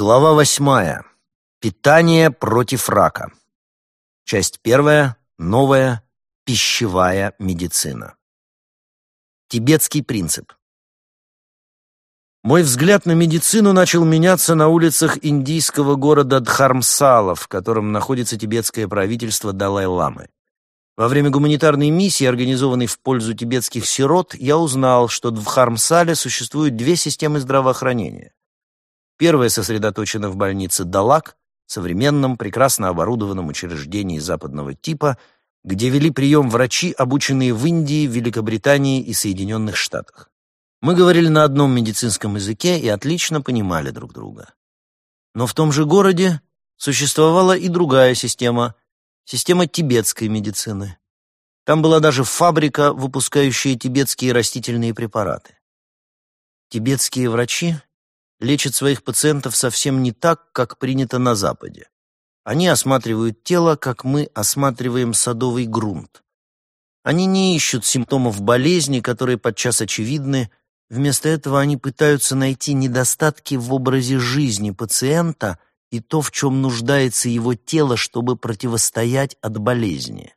Глава восьмая. Питание против рака. Часть первая. Новая пищевая медицина. Тибетский принцип. Мой взгляд на медицину начал меняться на улицах индийского города Дхармсала, в котором находится тибетское правительство Далай-ламы. Во время гуманитарной миссии, организованной в пользу тибетских сирот, я узнал, что в Дхармсале существуют две системы здравоохранения. Первая сосредоточена в больнице Далак, современном, прекрасно оборудованном учреждении западного типа, где вели прием врачи, обученные в Индии, Великобритании и Соединенных Штатах. Мы говорили на одном медицинском языке и отлично понимали друг друга. Но в том же городе существовала и другая система, система тибетской медицины. Там была даже фабрика, выпускающая тибетские растительные препараты. Тибетские врачи лечат своих пациентов совсем не так, как принято на Западе. Они осматривают тело, как мы осматриваем садовый грунт. Они не ищут симптомов болезни, которые подчас очевидны, вместо этого они пытаются найти недостатки в образе жизни пациента и то, в чем нуждается его тело, чтобы противостоять от болезни.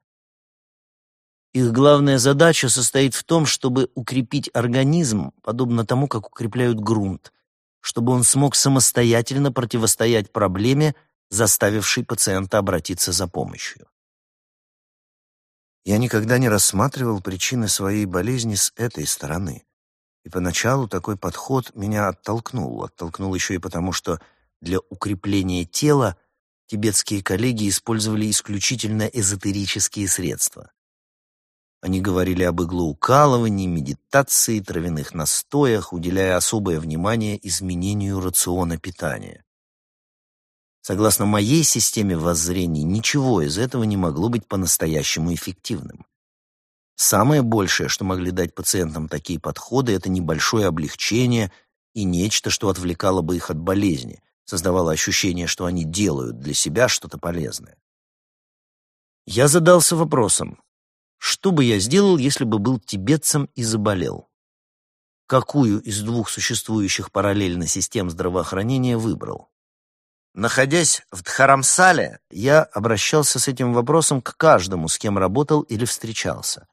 Их главная задача состоит в том, чтобы укрепить организм, подобно тому, как укрепляют грунт, чтобы он смог самостоятельно противостоять проблеме, заставившей пациента обратиться за помощью. Я никогда не рассматривал причины своей болезни с этой стороны. И поначалу такой подход меня оттолкнул. Оттолкнул еще и потому, что для укрепления тела тибетские коллеги использовали исключительно эзотерические средства. Они говорили об иглоукалывании, медитации, травяных настоях, уделяя особое внимание изменению рациона питания. Согласно моей системе воззрений, ничего из этого не могло быть по-настоящему эффективным. Самое большее, что могли дать пациентам такие подходы, это небольшое облегчение и нечто, что отвлекало бы их от болезни, создавало ощущение, что они делают для себя что-то полезное. Я задался вопросом, что бы я сделал, если бы был тибетцем и заболел? Какую из двух существующих параллельно систем здравоохранения выбрал? Находясь в Дхарамсале, я обращался с этим вопросом к каждому, с кем работал или встречался.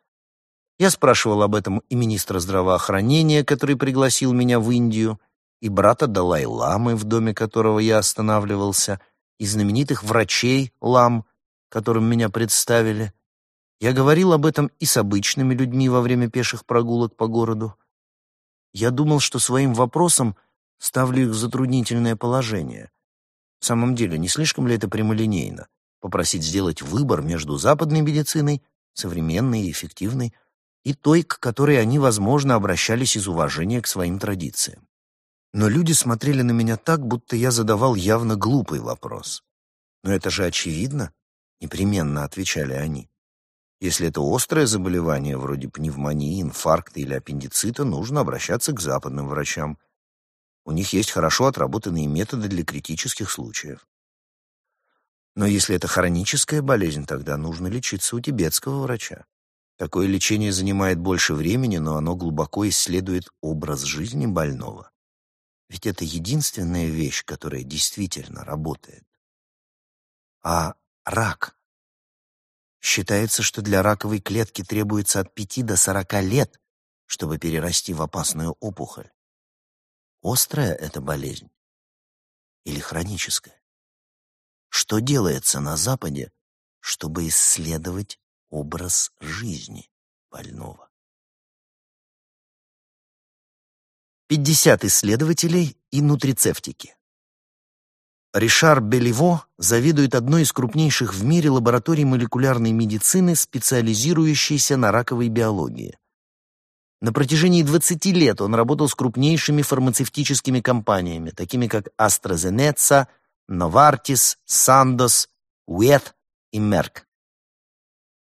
Я спрашивал об этом и министра здравоохранения, который пригласил меня в Индию, и брата Далай-ламы, в доме которого я останавливался, и знаменитых врачей лам, которым меня представили, я говорил об этом и с обычными людьми во время пеших прогулок по городу. Я думал, что своим вопросом ставлю их в затруднительное положение. В самом деле, не слишком ли это прямолинейно? Попросить сделать выбор между западной медициной, современной и эффективной, и той, к которой они, возможно, обращались из уважения к своим традициям. Но люди смотрели на меня так, будто я задавал явно глупый вопрос. «Но это же очевидно», — непременно отвечали они. Если это острое заболевание, вроде пневмонии, инфаркта или аппендицита, нужно обращаться к западным врачам. У них есть хорошо отработанные методы для критических случаев. Но если это хроническая болезнь, тогда нужно лечиться у тибетского врача. Такое лечение занимает больше времени, но оно глубоко исследует образ жизни больного. Ведь это единственная вещь, которая действительно работает. А рак Считается, что для раковой клетки требуется от 5 до 40 лет, чтобы перерасти в опасную опухоль. Острая это болезнь или хроническая? Что делается на Западе, чтобы исследовать образ жизни больного? 50 исследователей и нутрицептики. Ришар Белево заведует одной из крупнейших в мире лабораторий молекулярной медицины, специализирующейся на раковой биологии. На протяжении 20 лет он работал с крупнейшими фармацевтическими компаниями, такими как AstraZeneca, Novartis, Sandoz, Уэт и Merck.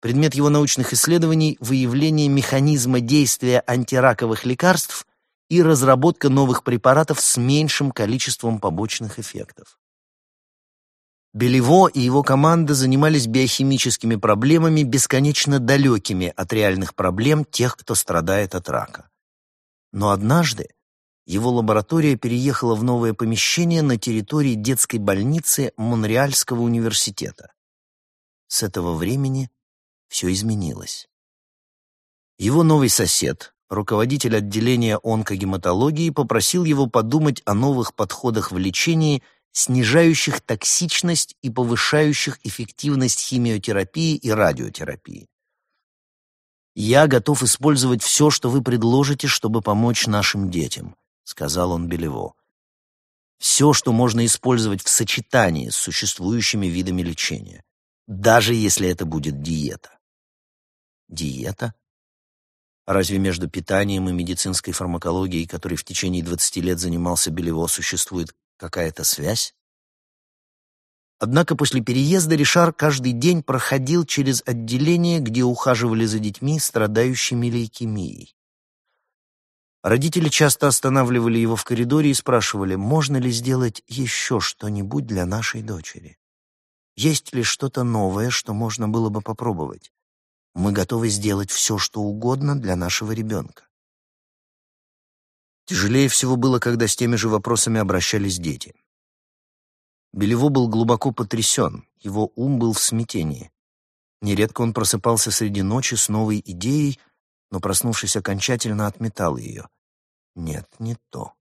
Предмет его научных исследований – выявление механизма действия антираковых лекарств и разработка новых препаратов с меньшим количеством побочных эффектов. Белево и его команда занимались биохимическими проблемами, бесконечно далекими от реальных проблем тех, кто страдает от рака. Но однажды его лаборатория переехала в новое помещение на территории детской больницы Монреальского университета. С этого времени все изменилось. Его новый сосед, руководитель отделения онкогематологии, попросил его подумать о новых подходах в лечении, снижающих токсичность и повышающих эффективность химиотерапии и радиотерапии. «Я готов использовать все, что вы предложите, чтобы помочь нашим детям», — сказал он Белево. «Все, что можно использовать в сочетании с существующими видами лечения, даже если это будет диета». «Диета?» Разве между питанием и медицинской фармакологией, которой в течение 20 лет занимался Белево, существует какая-то связь? Однако после переезда Ришар каждый день проходил через отделение, где ухаживали за детьми, страдающими лейкемией. Родители часто останавливали его в коридоре и спрашивали, можно ли сделать еще что-нибудь для нашей дочери. Есть ли что-то новое, что можно было бы попробовать? Мы готовы сделать все, что угодно для нашего ребенка. Тяжелее всего было, когда с теми же вопросами обращались дети. Белево был глубоко потрясен, его ум был в смятении. Нередко он просыпался среди ночи с новой идеей, но, проснувшись окончательно, отметал ее. Нет, не то.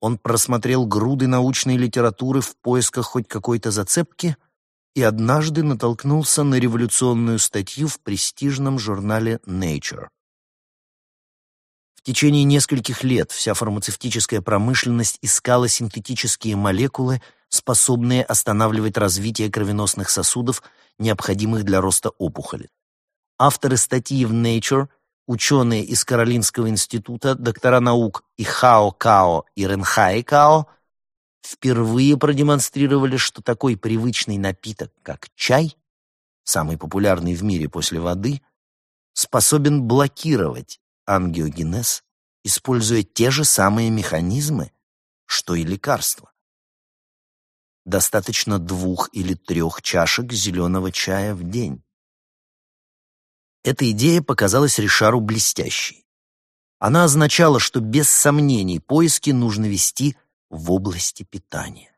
Он просмотрел груды научной литературы в поисках хоть какой-то зацепки и однажды натолкнулся на революционную статью в престижном журнале Nature. В течение нескольких лет вся фармацевтическая промышленность искала синтетические молекулы, способные останавливать развитие кровеносных сосудов, необходимых для роста опухоли. Авторы статьи в Nature, ученые из Каролинского института, доктора наук Ихао Као и Ренхай Као, впервые продемонстрировали, что такой привычный напиток, как чай, самый популярный в мире после воды, способен блокировать ангиогенез, используя те же самые механизмы, что и лекарства. Достаточно двух или трех чашек зеленого чая в день. Эта идея показалась Ришару блестящей. Она означала, что без сомнений поиски нужно вести в области питания.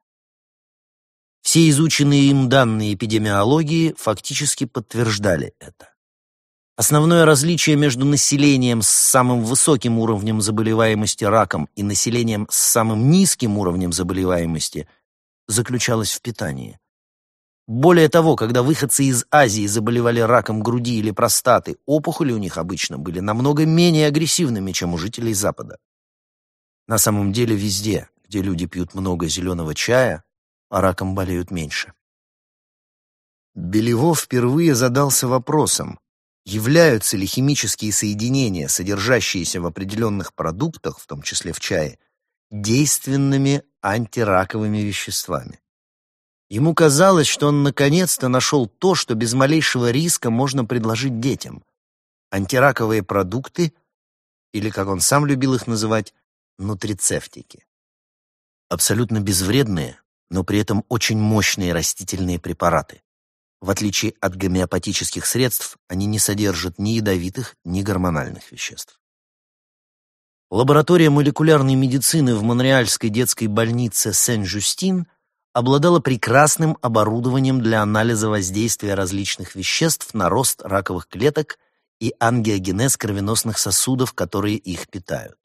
Все изученные им данные эпидемиологии фактически подтверждали это. Основное различие между населением с самым высоким уровнем заболеваемости раком и населением с самым низким уровнем заболеваемости заключалось в питании. Более того, когда выходцы из Азии заболевали раком груди или простаты, опухоли у них обычно были намного менее агрессивными, чем у жителей Запада. На самом деле везде, где люди пьют много зеленого чая, а раком болеют меньше. Белево впервые задался вопросом, являются ли химические соединения, содержащиеся в определенных продуктах, в том числе в чае, действенными антираковыми веществами. Ему казалось, что он наконец-то нашел то, что без малейшего риска можно предложить детям. Антираковые продукты, или, как он сам любил их называть, нутрицептики. Абсолютно безвредные, но при этом очень мощные растительные препараты. В отличие от гомеопатических средств, они не содержат ни ядовитых, ни гормональных веществ. Лаборатория молекулярной медицины в Монреальской детской больнице Сен-Жюстин обладала прекрасным оборудованием для анализа воздействия различных веществ на рост раковых клеток и ангиогенез кровеносных сосудов, которые их питают.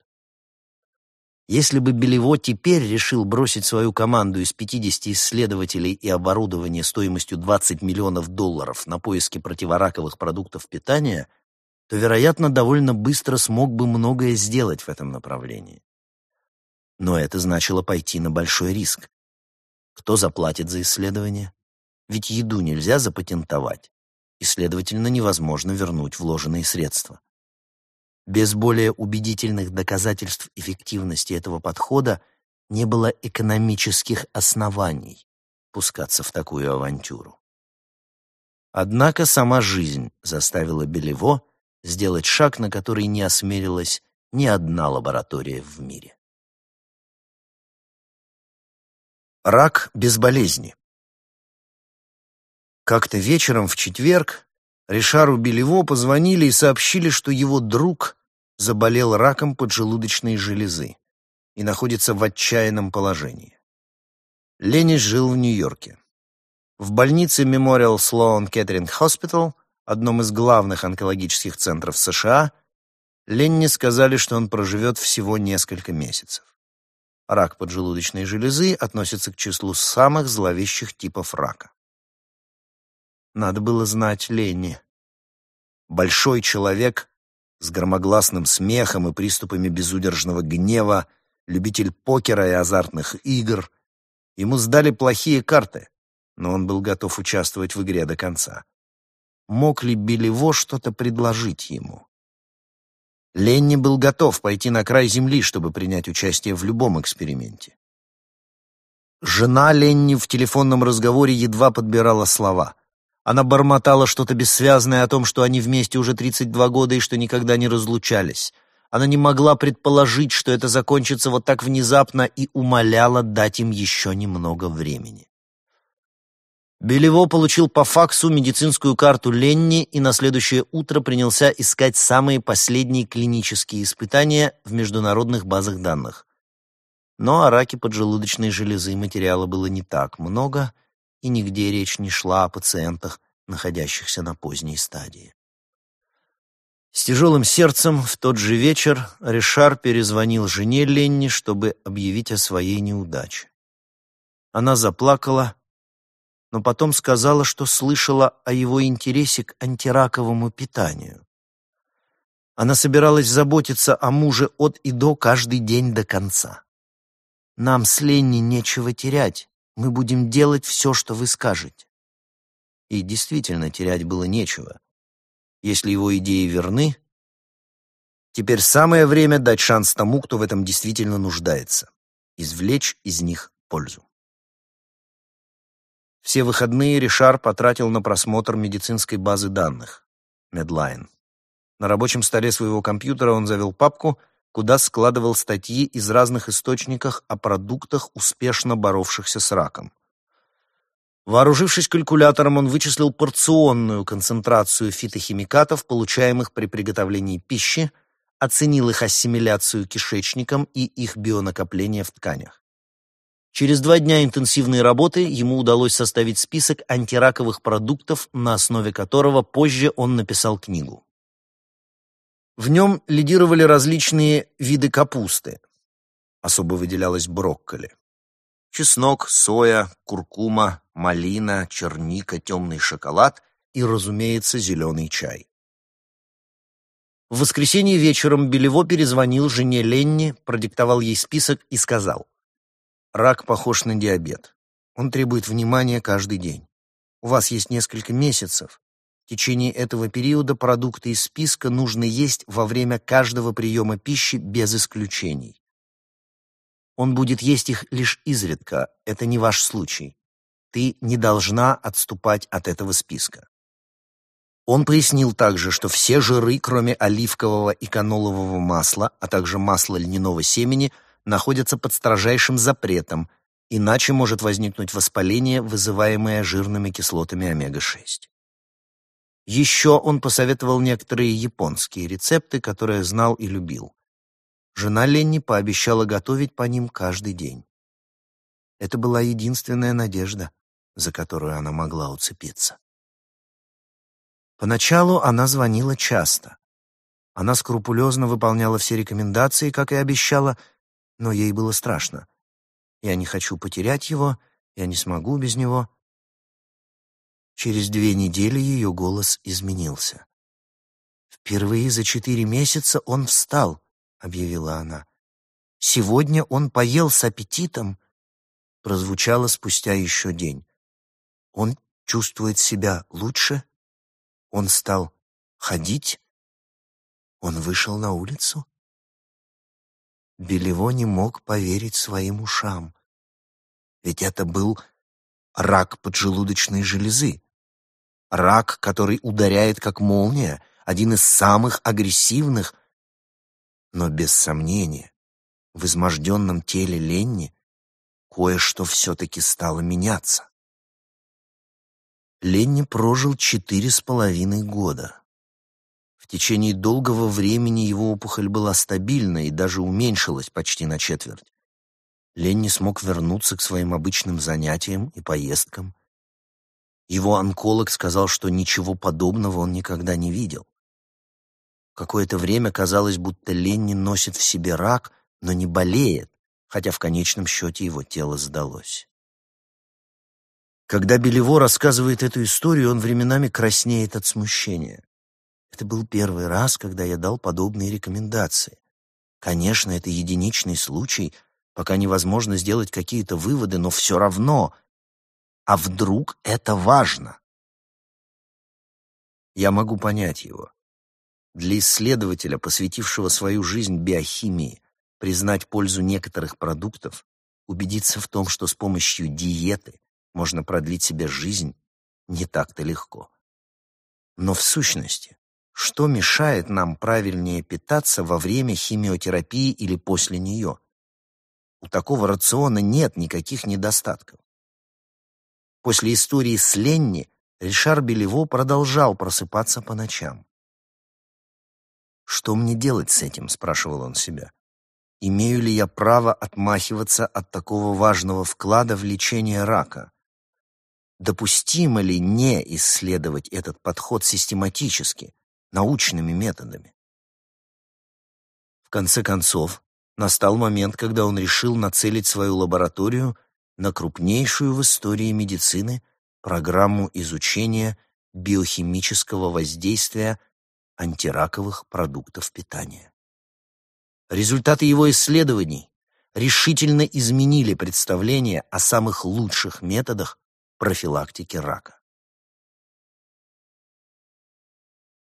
Если бы Белево теперь решил бросить свою команду из 50 исследователей и оборудования стоимостью 20 миллионов долларов на поиски противораковых продуктов питания – то, вероятно, довольно быстро смог бы многое сделать в этом направлении. Но это значило пойти на большой риск. Кто заплатит за исследование? Ведь еду нельзя запатентовать, и, следовательно, невозможно вернуть вложенные средства. Без более убедительных доказательств эффективности этого подхода не было экономических оснований пускаться в такую авантюру. Однако сама жизнь заставила Белево сделать шаг, на который не осмелилась ни одна лаборатория в мире. Рак без болезни. Как-то вечером в четверг Ришару Белево позвонили и сообщили, что его друг заболел раком поджелудочной железы. и находится в отчаянном положении. Ленни жил в Нью-Йорке. В больнице Memorial Sloan Kettering Hospital, одном из главных онкологических центров США, Ленни сказали, что он проживет всего несколько месяцев. Рак поджелудочной железы относится к числу самых зловещих типов рака. Надо было знать Ленни. Большой человек с громогласным смехом и приступами безудержного гнева, любитель покера и азартных игр. Ему сдали плохие карты, но он был готов участвовать в игре до конца. Мог ли Белево что-то предложить ему? Ленни был готов пойти на край земли, чтобы принять участие в любом эксперименте. Жена Ленни в телефонном разговоре едва подбирала слова. Она бормотала что-то бессвязное о том, что они вместе уже 32 года и что никогда не разлучались. Она не могла предположить, что это закончится вот так внезапно, и умоляла дать им еще немного времени. Белево получил по факсу медицинскую карту Ленни и на следующее утро принялся искать самые последние клинические испытания в международных базах данных. Но о раке поджелудочной железы материала было не так много, и нигде речь не шла о пациентах, находящихся на поздней стадии. С тяжелым сердцем в тот же вечер Ришар перезвонил жене Ленни, чтобы объявить о своей неудаче. Она заплакала, но потом сказала, что слышала о его интересе к антираковому питанию. Она собиралась заботиться о муже от и до каждый день до конца. «Нам с Ленни нечего терять. Мы будем делать все, что вы скажете». И действительно, терять было нечего. Если его идеи верны, теперь самое время дать шанс тому, кто в этом действительно нуждается, извлечь из них пользу. Все выходные Ришар потратил на просмотр медицинской базы данных Medline. На рабочем столе своего компьютера он завел папку, куда складывал статьи из разных источников о продуктах, успешно боровшихся с раком. Вооружившись калькулятором, он вычислил порционную концентрацию фитохимикатов, получаемых при приготовлении пищи, оценил их ассимиляцию кишечником и их бионакопление в тканях. Через два дня интенсивной работы ему удалось составить список антираковых продуктов, на основе которого позже он написал книгу. В нем лидировали различные виды капусты. Особо выделялась брокколи. Чеснок, соя, куркума, малина, черника, темный шоколад и, разумеется, зеленый чай. В воскресенье вечером Белево перезвонил жене Ленни, продиктовал ей список и сказал, Рак похож на диабет. Он требует внимания каждый день. У вас есть несколько месяцев. В течение этого периода продукты из списка нужно есть во время каждого приема пищи без исключений. Он будет есть их лишь изредка, это не ваш случай. Ты не должна отступать от этого списка. Он пояснил также, что все жиры, кроме оливкового и канолового масла, а также масла льняного семени, находятся под строжайшим запретом, иначе может возникнуть воспаление, вызываемое жирными кислотами омега-6. Еще он посоветовал некоторые японские рецепты, которые знал и любил. Жена Ленни пообещала готовить по ним каждый день. Это была единственная надежда, за которую она могла уцепиться. Поначалу она звонила часто. Она скрупулезно выполняла все рекомендации, как и обещала, но ей было страшно. Я не хочу потерять его, я не смогу без него. Через две недели ее голос изменился. «Впервые за четыре месяца он встал», — объявила она. «Сегодня он поел с аппетитом», — прозвучало спустя еще день. «Он чувствует себя лучше? Он стал ходить? Он вышел на улицу?» Белево не мог поверить своим ушам. Ведь это был рак поджелудочной железы. Рак, который ударяет как молния, один из самых агрессивных. Но без сомнения, в изможденном теле Ленни кое-что все-таки стало меняться. Ленни прожил четыре с половиной года. В течение долгого времени его опухоль была стабильна и даже уменьшилась почти на четверть. Ленни смог вернуться к своим обычным занятиям и поездкам. Его онколог сказал, что ничего подобного он никогда не видел. Какое-то время казалось, будто Ленни носит в себе рак, но не болеет, хотя в конечном счете его тело сдалось. Когда Белево рассказывает эту историю, он временами краснеет от смущения. Это был первый раз, когда я дал подобные рекомендации. Конечно, это единичный случай, пока невозможно сделать какие-то выводы, но все равно. А вдруг это важно? Я могу понять его. Для исследователя, посвятившего свою жизнь биохимии, признать пользу некоторых продуктов, убедиться в том, что с помощью диеты можно продлить себе жизнь, не так-то легко. Но в сущности, что мешает нам правильнее питаться во время химиотерапии или после нее? У такого рациона нет никаких недостатков. После истории с Ленни Ришар Белево продолжал просыпаться по ночам. «Что мне делать с этим?» — спрашивал он себя. «Имею ли я право отмахиваться от такого важного вклада в лечение рака? Допустимо ли не исследовать этот подход систематически, научными методами?» В конце концов, Настал момент, когда он решил нацелить свою лабораторию на крупнейшую в истории медицины программу изучения биохимического воздействия антираковых продуктов питания. Результаты его исследований решительно изменили представление о самых лучших методах профилактики рака.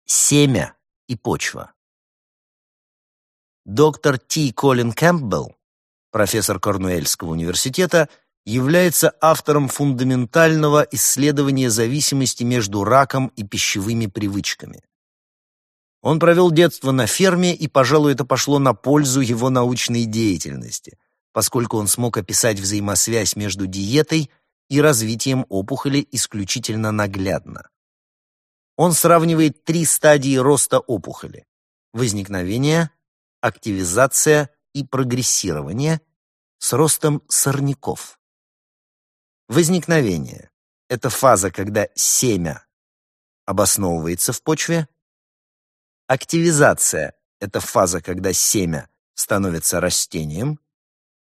Семя и почва Доктор Т. Колин Кэмпбелл, профессор Корнуэльского университета, является автором фундаментального исследования зависимости между раком и пищевыми привычками. Он провел детство на ферме, и, пожалуй, это пошло на пользу его научной деятельности, поскольку он смог описать взаимосвязь между диетой и развитием опухоли исключительно наглядно. Он сравнивает три стадии роста опухоли – возникновение, активизация и прогрессирование с ростом сорняков. Возникновение – это фаза, когда семя обосновывается в почве. Активизация – это фаза, когда семя становится растением.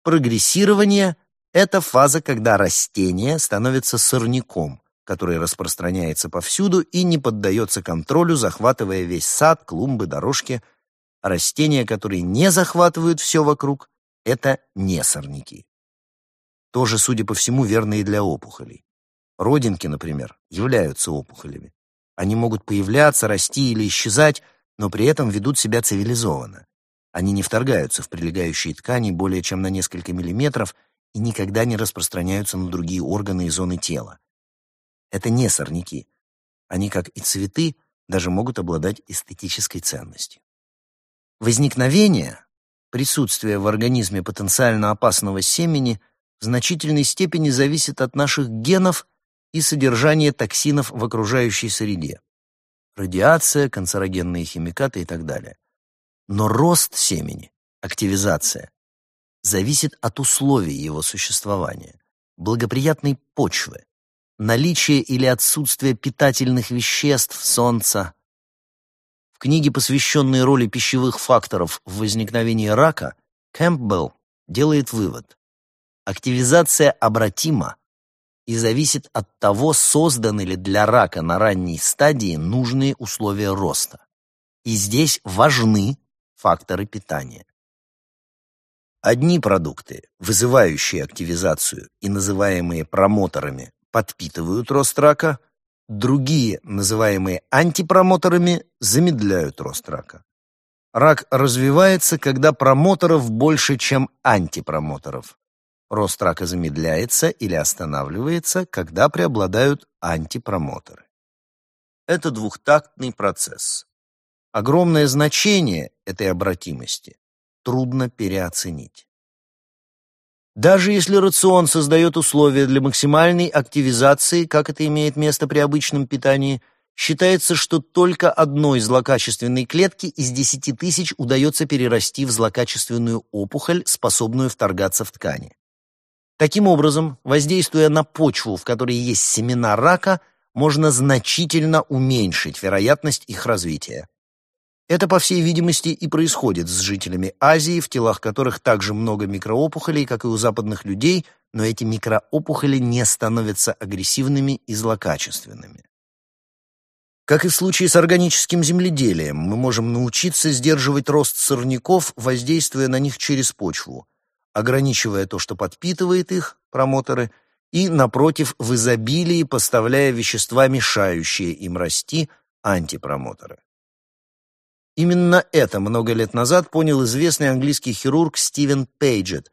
Прогрессирование – это фаза, когда растение становится сорняком, который распространяется повсюду и не поддается контролю, захватывая весь сад, клумбы, дорожки – Растения, которые не захватывают все вокруг, это не сорняки. Тоже, судя по всему, верно и для опухолей. Родинки, например, являются опухолями. Они могут появляться, расти или исчезать, но при этом ведут себя цивилизованно. Они не вторгаются в прилегающие ткани более чем на несколько миллиметров и никогда не распространяются на другие органы и зоны тела. Это не сорняки. Они, как и цветы, даже могут обладать эстетической ценностью. Возникновение, присутствие в организме потенциально опасного семени в значительной степени зависит от наших генов и содержания токсинов в окружающей среде. Радиация, канцерогенные химикаты и так далее. Но рост семени, активизация, зависит от условий его существования, благоприятной почвы, наличия или отсутствия питательных веществ, солнца, в книге, посвященной роли пищевых факторов в возникновении рака, Кэмпбелл делает вывод. Активизация обратима и зависит от того, созданы ли для рака на ранней стадии нужные условия роста. И здесь важны факторы питания. Одни продукты, вызывающие активизацию и называемые промоторами, подпитывают рост рака, Другие, называемые антипромоторами, замедляют рост рака. Рак развивается, когда промоторов больше, чем антипромоторов. Рост рака замедляется или останавливается, когда преобладают антипромоторы. Это двухтактный процесс. Огромное значение этой обратимости трудно переоценить. Даже если рацион создает условия для максимальной активизации, как это имеет место при обычном питании, считается, что только одной злокачественной клетки из 10 тысяч удается перерасти в злокачественную опухоль, способную вторгаться в ткани. Таким образом, воздействуя на почву, в которой есть семена рака, можно значительно уменьшить вероятность их развития. Это, по всей видимости, и происходит с жителями Азии, в телах которых также много микроопухолей, как и у западных людей, но эти микроопухоли не становятся агрессивными и злокачественными. Как и в случае с органическим земледелием, мы можем научиться сдерживать рост сорняков, воздействуя на них через почву, ограничивая то, что подпитывает их, промоторы, и, напротив, в изобилии поставляя вещества, мешающие им расти, антипромоторы. Именно это много лет назад понял известный английский хирург Стивен Пейджет.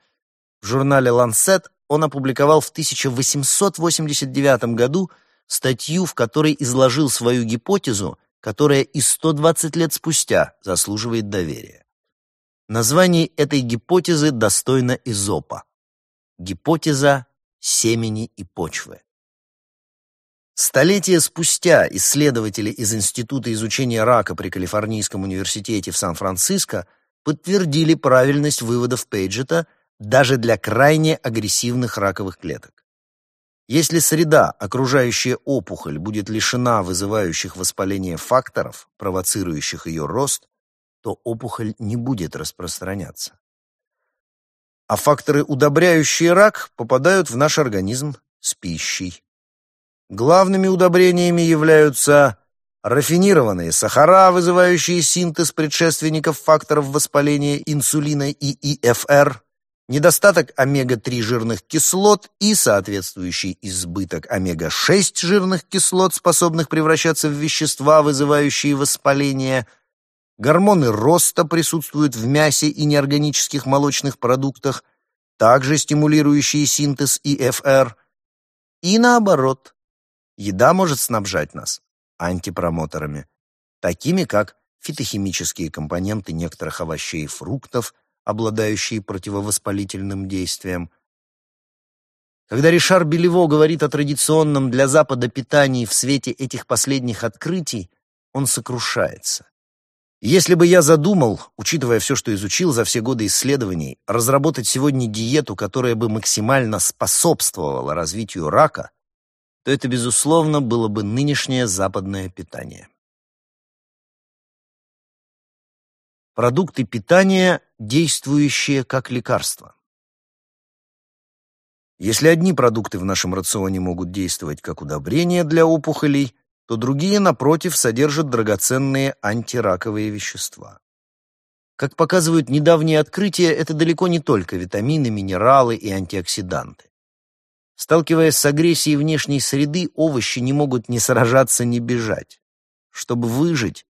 В журнале Lancet он опубликовал в 1889 году статью, в которой изложил свою гипотезу, которая и 120 лет спустя заслуживает доверия. Название этой гипотезы достойно Изопа. Гипотеза семени и почвы. Столетия спустя исследователи из Института изучения рака при Калифорнийском университете в Сан-Франциско подтвердили правильность выводов Пейджета даже для крайне агрессивных раковых клеток. Если среда, окружающая опухоль, будет лишена вызывающих воспаление факторов, провоцирующих ее рост, то опухоль не будет распространяться. А факторы, удобряющие рак, попадают в наш организм с пищей. Главными удобрениями являются рафинированные сахара, вызывающие синтез предшественников факторов воспаления инсулина и ИФР, недостаток омега-3 жирных кислот и соответствующий избыток омега-6 жирных кислот, способных превращаться в вещества, вызывающие воспаление. Гормоны роста присутствуют в мясе и неорганических молочных продуктах, также стимулирующие синтез ИФР. И наоборот, еда может снабжать нас антипромоторами, такими как фитохимические компоненты некоторых овощей и фруктов – обладающие противовоспалительным действием. Когда Ришар Белево говорит о традиционном для Запада питании в свете этих последних открытий, он сокрушается. Если бы я задумал, учитывая все, что изучил за все годы исследований, разработать сегодня диету, которая бы максимально способствовала развитию рака, то это, безусловно, было бы нынешнее западное питание. Продукты питания, действующие как лекарства. Если одни продукты в нашем рационе могут действовать как удобрение для опухолей, то другие, напротив, содержат драгоценные антираковые вещества. Как показывают недавние открытия, это далеко не только витамины, минералы и антиоксиданты. Сталкиваясь с агрессией внешней среды, овощи не могут ни сражаться, ни бежать. Чтобы выжить,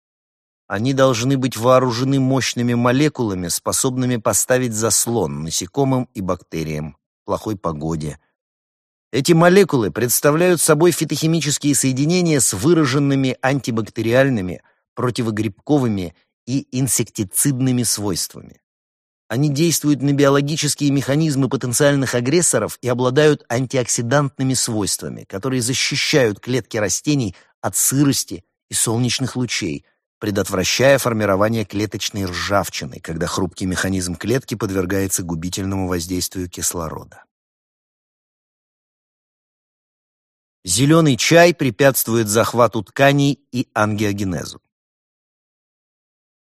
они должны быть вооружены мощными молекулами, способными поставить заслон насекомым и бактериям, плохой погоде. Эти молекулы представляют собой фитохимические соединения с выраженными антибактериальными, противогрибковыми и инсектицидными свойствами. Они действуют на биологические механизмы потенциальных агрессоров и обладают антиоксидантными свойствами, которые защищают клетки растений от сырости и солнечных лучей, предотвращая формирование клеточной ржавчины, когда хрупкий механизм клетки подвергается губительному воздействию кислорода. Зеленый чай препятствует захвату тканей и ангиогенезу.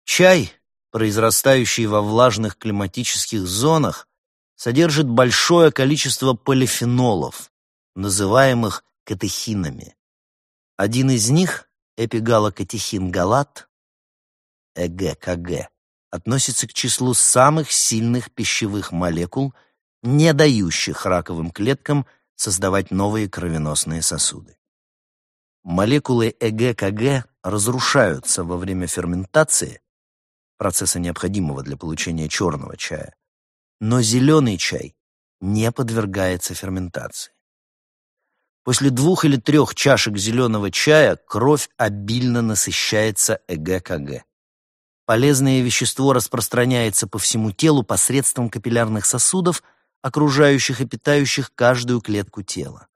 Чай, произрастающий во влажных климатических зонах, содержит большое количество полифенолов, называемых катехинами. Один из них, эпигалокатехин-галат, ЭГКГ, относится к числу самых сильных пищевых молекул, не дающих раковым клеткам создавать новые кровеносные сосуды. Молекулы ЭГКГ разрушаются во время ферментации, процесса необходимого для получения черного чая, но зеленый чай не подвергается ферментации. После двух или трех чашек зеленого чая кровь обильно насыщается ЭГКГ. Полезное вещество распространяется по всему телу посредством капиллярных сосудов, окружающих и питающих каждую клетку тела.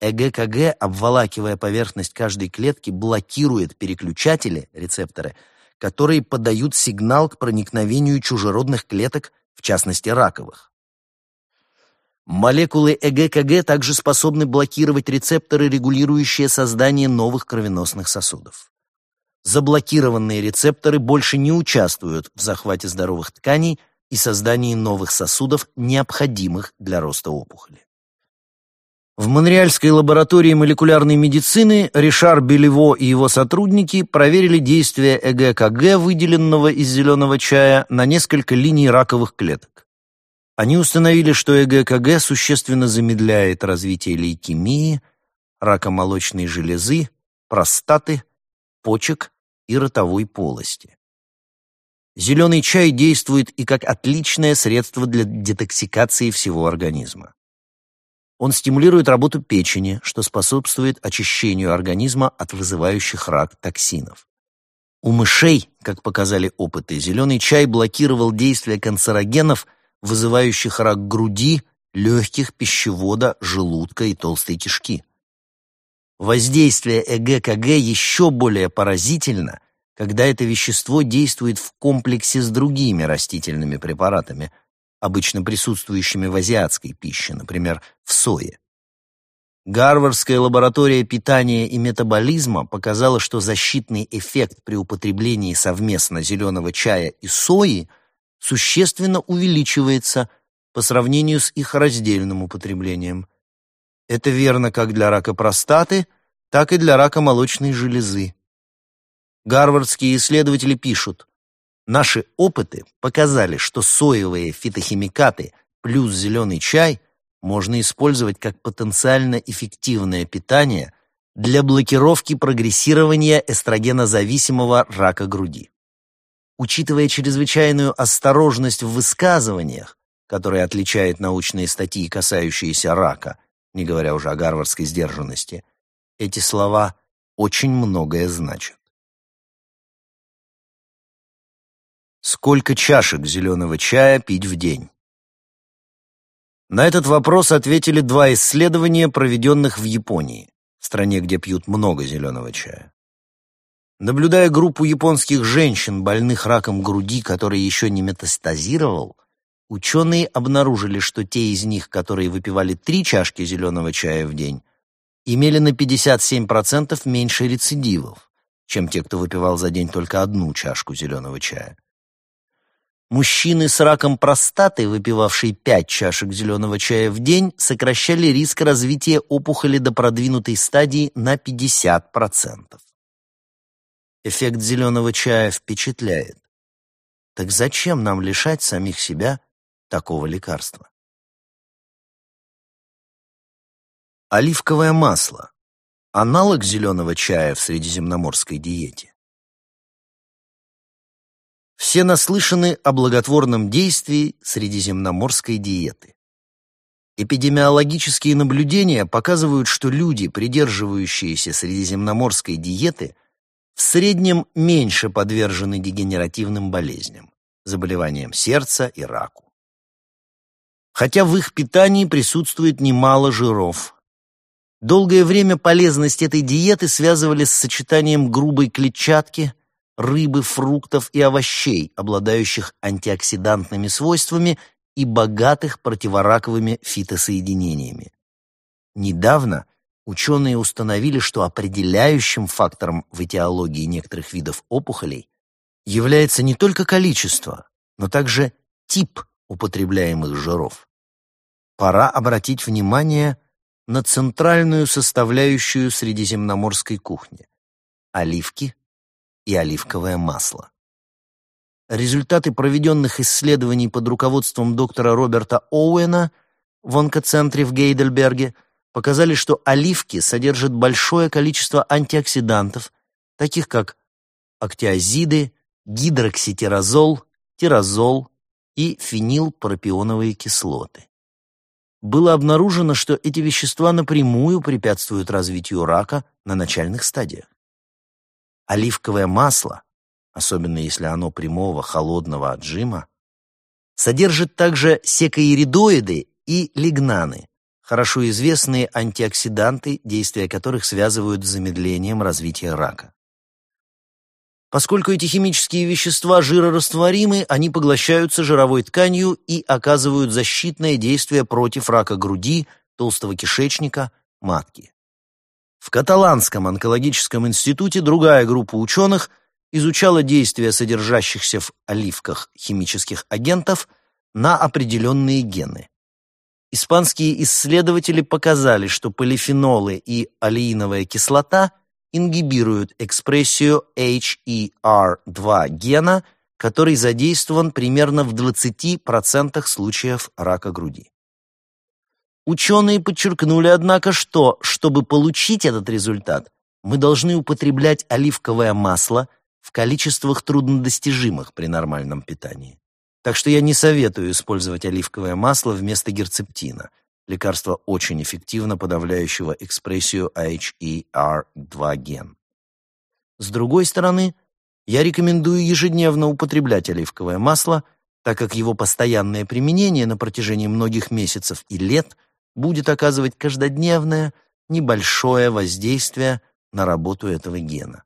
ЭГКГ, обволакивая поверхность каждой клетки, блокирует переключатели, рецепторы, которые подают сигнал к проникновению чужеродных клеток, в частности раковых. Молекулы ЭГКГ также способны блокировать рецепторы, регулирующие создание новых кровеносных сосудов. Заблокированные рецепторы больше не участвуют в захвате здоровых тканей и создании новых сосудов, необходимых для роста опухоли. В Монреальской лаборатории молекулярной медицины Ришар Белево и его сотрудники проверили действие ЭГКГ, выделенного из зеленого чая, на несколько линий раковых клеток. Они установили, что ЭГКГ существенно замедляет развитие лейкемии, рака молочной железы, простаты, почек и ротовой полости. Зеленый чай действует и как отличное средство для детоксикации всего организма. Он стимулирует работу печени, что способствует очищению организма от вызывающих рак токсинов. У мышей, как показали опыты, зеленый чай блокировал действие канцерогенов, вызывающих рак груди, легких, пищевода, желудка и толстой кишки. Воздействие ЭГКГ еще более поразительно, когда это вещество действует в комплексе с другими растительными препаратами, обычно присутствующими в азиатской пище, например, в сое. Гарвардская лаборатория питания и метаболизма показала, что защитный эффект при употреблении совместно зеленого чая и сои существенно увеличивается по сравнению с их раздельным употреблением. Это верно как для рака простаты, так и для рака молочной железы. Гарвардские исследователи пишут, Наши опыты показали, что соевые фитохимикаты плюс зеленый чай можно использовать как потенциально эффективное питание для блокировки прогрессирования эстрогенозависимого рака груди. Учитывая чрезвычайную осторожность в высказываниях, которая отличает научные статьи, касающиеся рака, не говоря уже о гарвардской сдержанности, эти слова очень многое значат. Сколько чашек зеленого чая пить в день? На этот вопрос ответили два исследования, проведенных в Японии, стране, где пьют много зеленого чая. Наблюдая группу японских женщин, больных раком груди, который еще не метастазировал, ученые обнаружили, что те из них, которые выпивали три чашки зеленого чая в день, имели на 57% меньше рецидивов, чем те, кто выпивал за день только одну чашку зеленого чая. Мужчины с раком простаты, выпивавшие пять чашек зеленого чая в день, сокращали риск развития опухоли до продвинутой стадии на 50%. Эффект зеленого чая впечатляет. Так зачем нам лишать самих себя такого лекарства? Оливковое масло. Аналог зеленого чая в средиземноморской диете. Все наслышаны о благотворном действии средиземноморской диеты. Эпидемиологические наблюдения показывают, что люди, придерживающиеся средиземноморской диеты, в среднем меньше подвержены дегенеративным болезням, заболеваниям сердца и раку. Хотя в их питании присутствует немало жиров. Долгое время полезность этой диеты связывали с сочетанием грубой клетчатки, рыбы, фруктов и овощей, обладающих антиоксидантными свойствами и богатых противораковыми фитосоединениями. Недавно ученые установили, что определяющим фактором в этиологии некоторых видов опухолей является не только количество, но также тип употребляемых жиров. Пора обратить внимание на центральную составляющую средиземноморской кухни – оливки, и оливковое масло. Результаты проведенных исследований под руководством доктора Роберта Оуэна в онкоцентре в Гейдельберге показали, что оливки содержат большое количество антиоксидантов, таких как актиазиды, гидрокситирозол, тирозол и фенилпропионовые кислоты. Было обнаружено, что эти вещества напрямую препятствуют развитию рака на начальных стадиях. Оливковое масло, особенно если оно прямого холодного отжима, содержит также секоиридоиды и лигнаны, хорошо известные антиоксиданты, действия которых связывают с замедлением развития рака. Поскольку эти химические вещества жирорастворимы, они поглощаются жировой тканью и оказывают защитное действие против рака груди, толстого кишечника, матки. В Каталанском онкологическом институте другая группа ученых изучала действия содержащихся в оливках химических агентов на определенные гены. Испанские исследователи показали, что полифенолы и алииновая кислота ингибируют экспрессию HER2 гена, который задействован примерно в 20% случаев рака груди. Ученые подчеркнули, однако, что, чтобы получить этот результат, мы должны употреблять оливковое масло в количествах труднодостижимых при нормальном питании. Так что я не советую использовать оливковое масло вместо герцептина, лекарства очень эффективно подавляющего экспрессию HER2 ген. С другой стороны, я рекомендую ежедневно употреблять оливковое масло, так как его постоянное применение на протяжении многих месяцев и лет будет оказывать каждодневное небольшое воздействие на работу этого гена.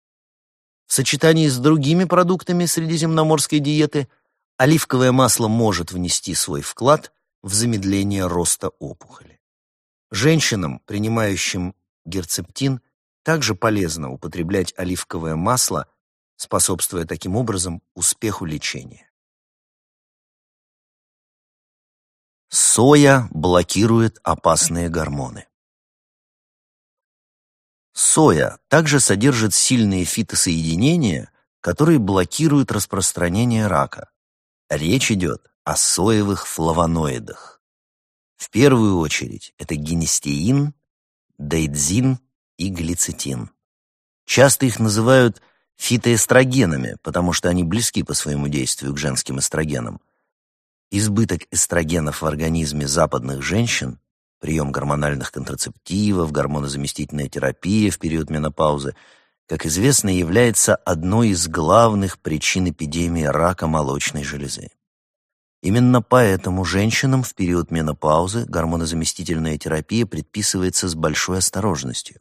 В сочетании с другими продуктами средиземноморской диеты – оливковое масло может внести свой вклад в замедление роста опухоли. Женщинам, принимающим герцептин, также полезно употреблять оливковое масло, способствуя таким образом успеху лечения. Соя блокирует опасные гормоны. Соя также содержит сильные фитосоединения, которые блокируют распространение рака, Речь идет о соевых флавоноидах. В первую очередь это гинестеин, дейдзин и глицетин. Часто их называют фитоэстрогенами, потому что они близки по своему действию к женским эстрогенам. Избыток эстрогенов в организме западных женщин, прием гормональных контрацептивов, гормонозаместительная терапия в период менопаузы – как известно, является одной из главных причин эпидемии рака молочной железы. Именно поэтому женщинам в период менопаузы гормонозаместительная терапия предписывается с большой осторожностью.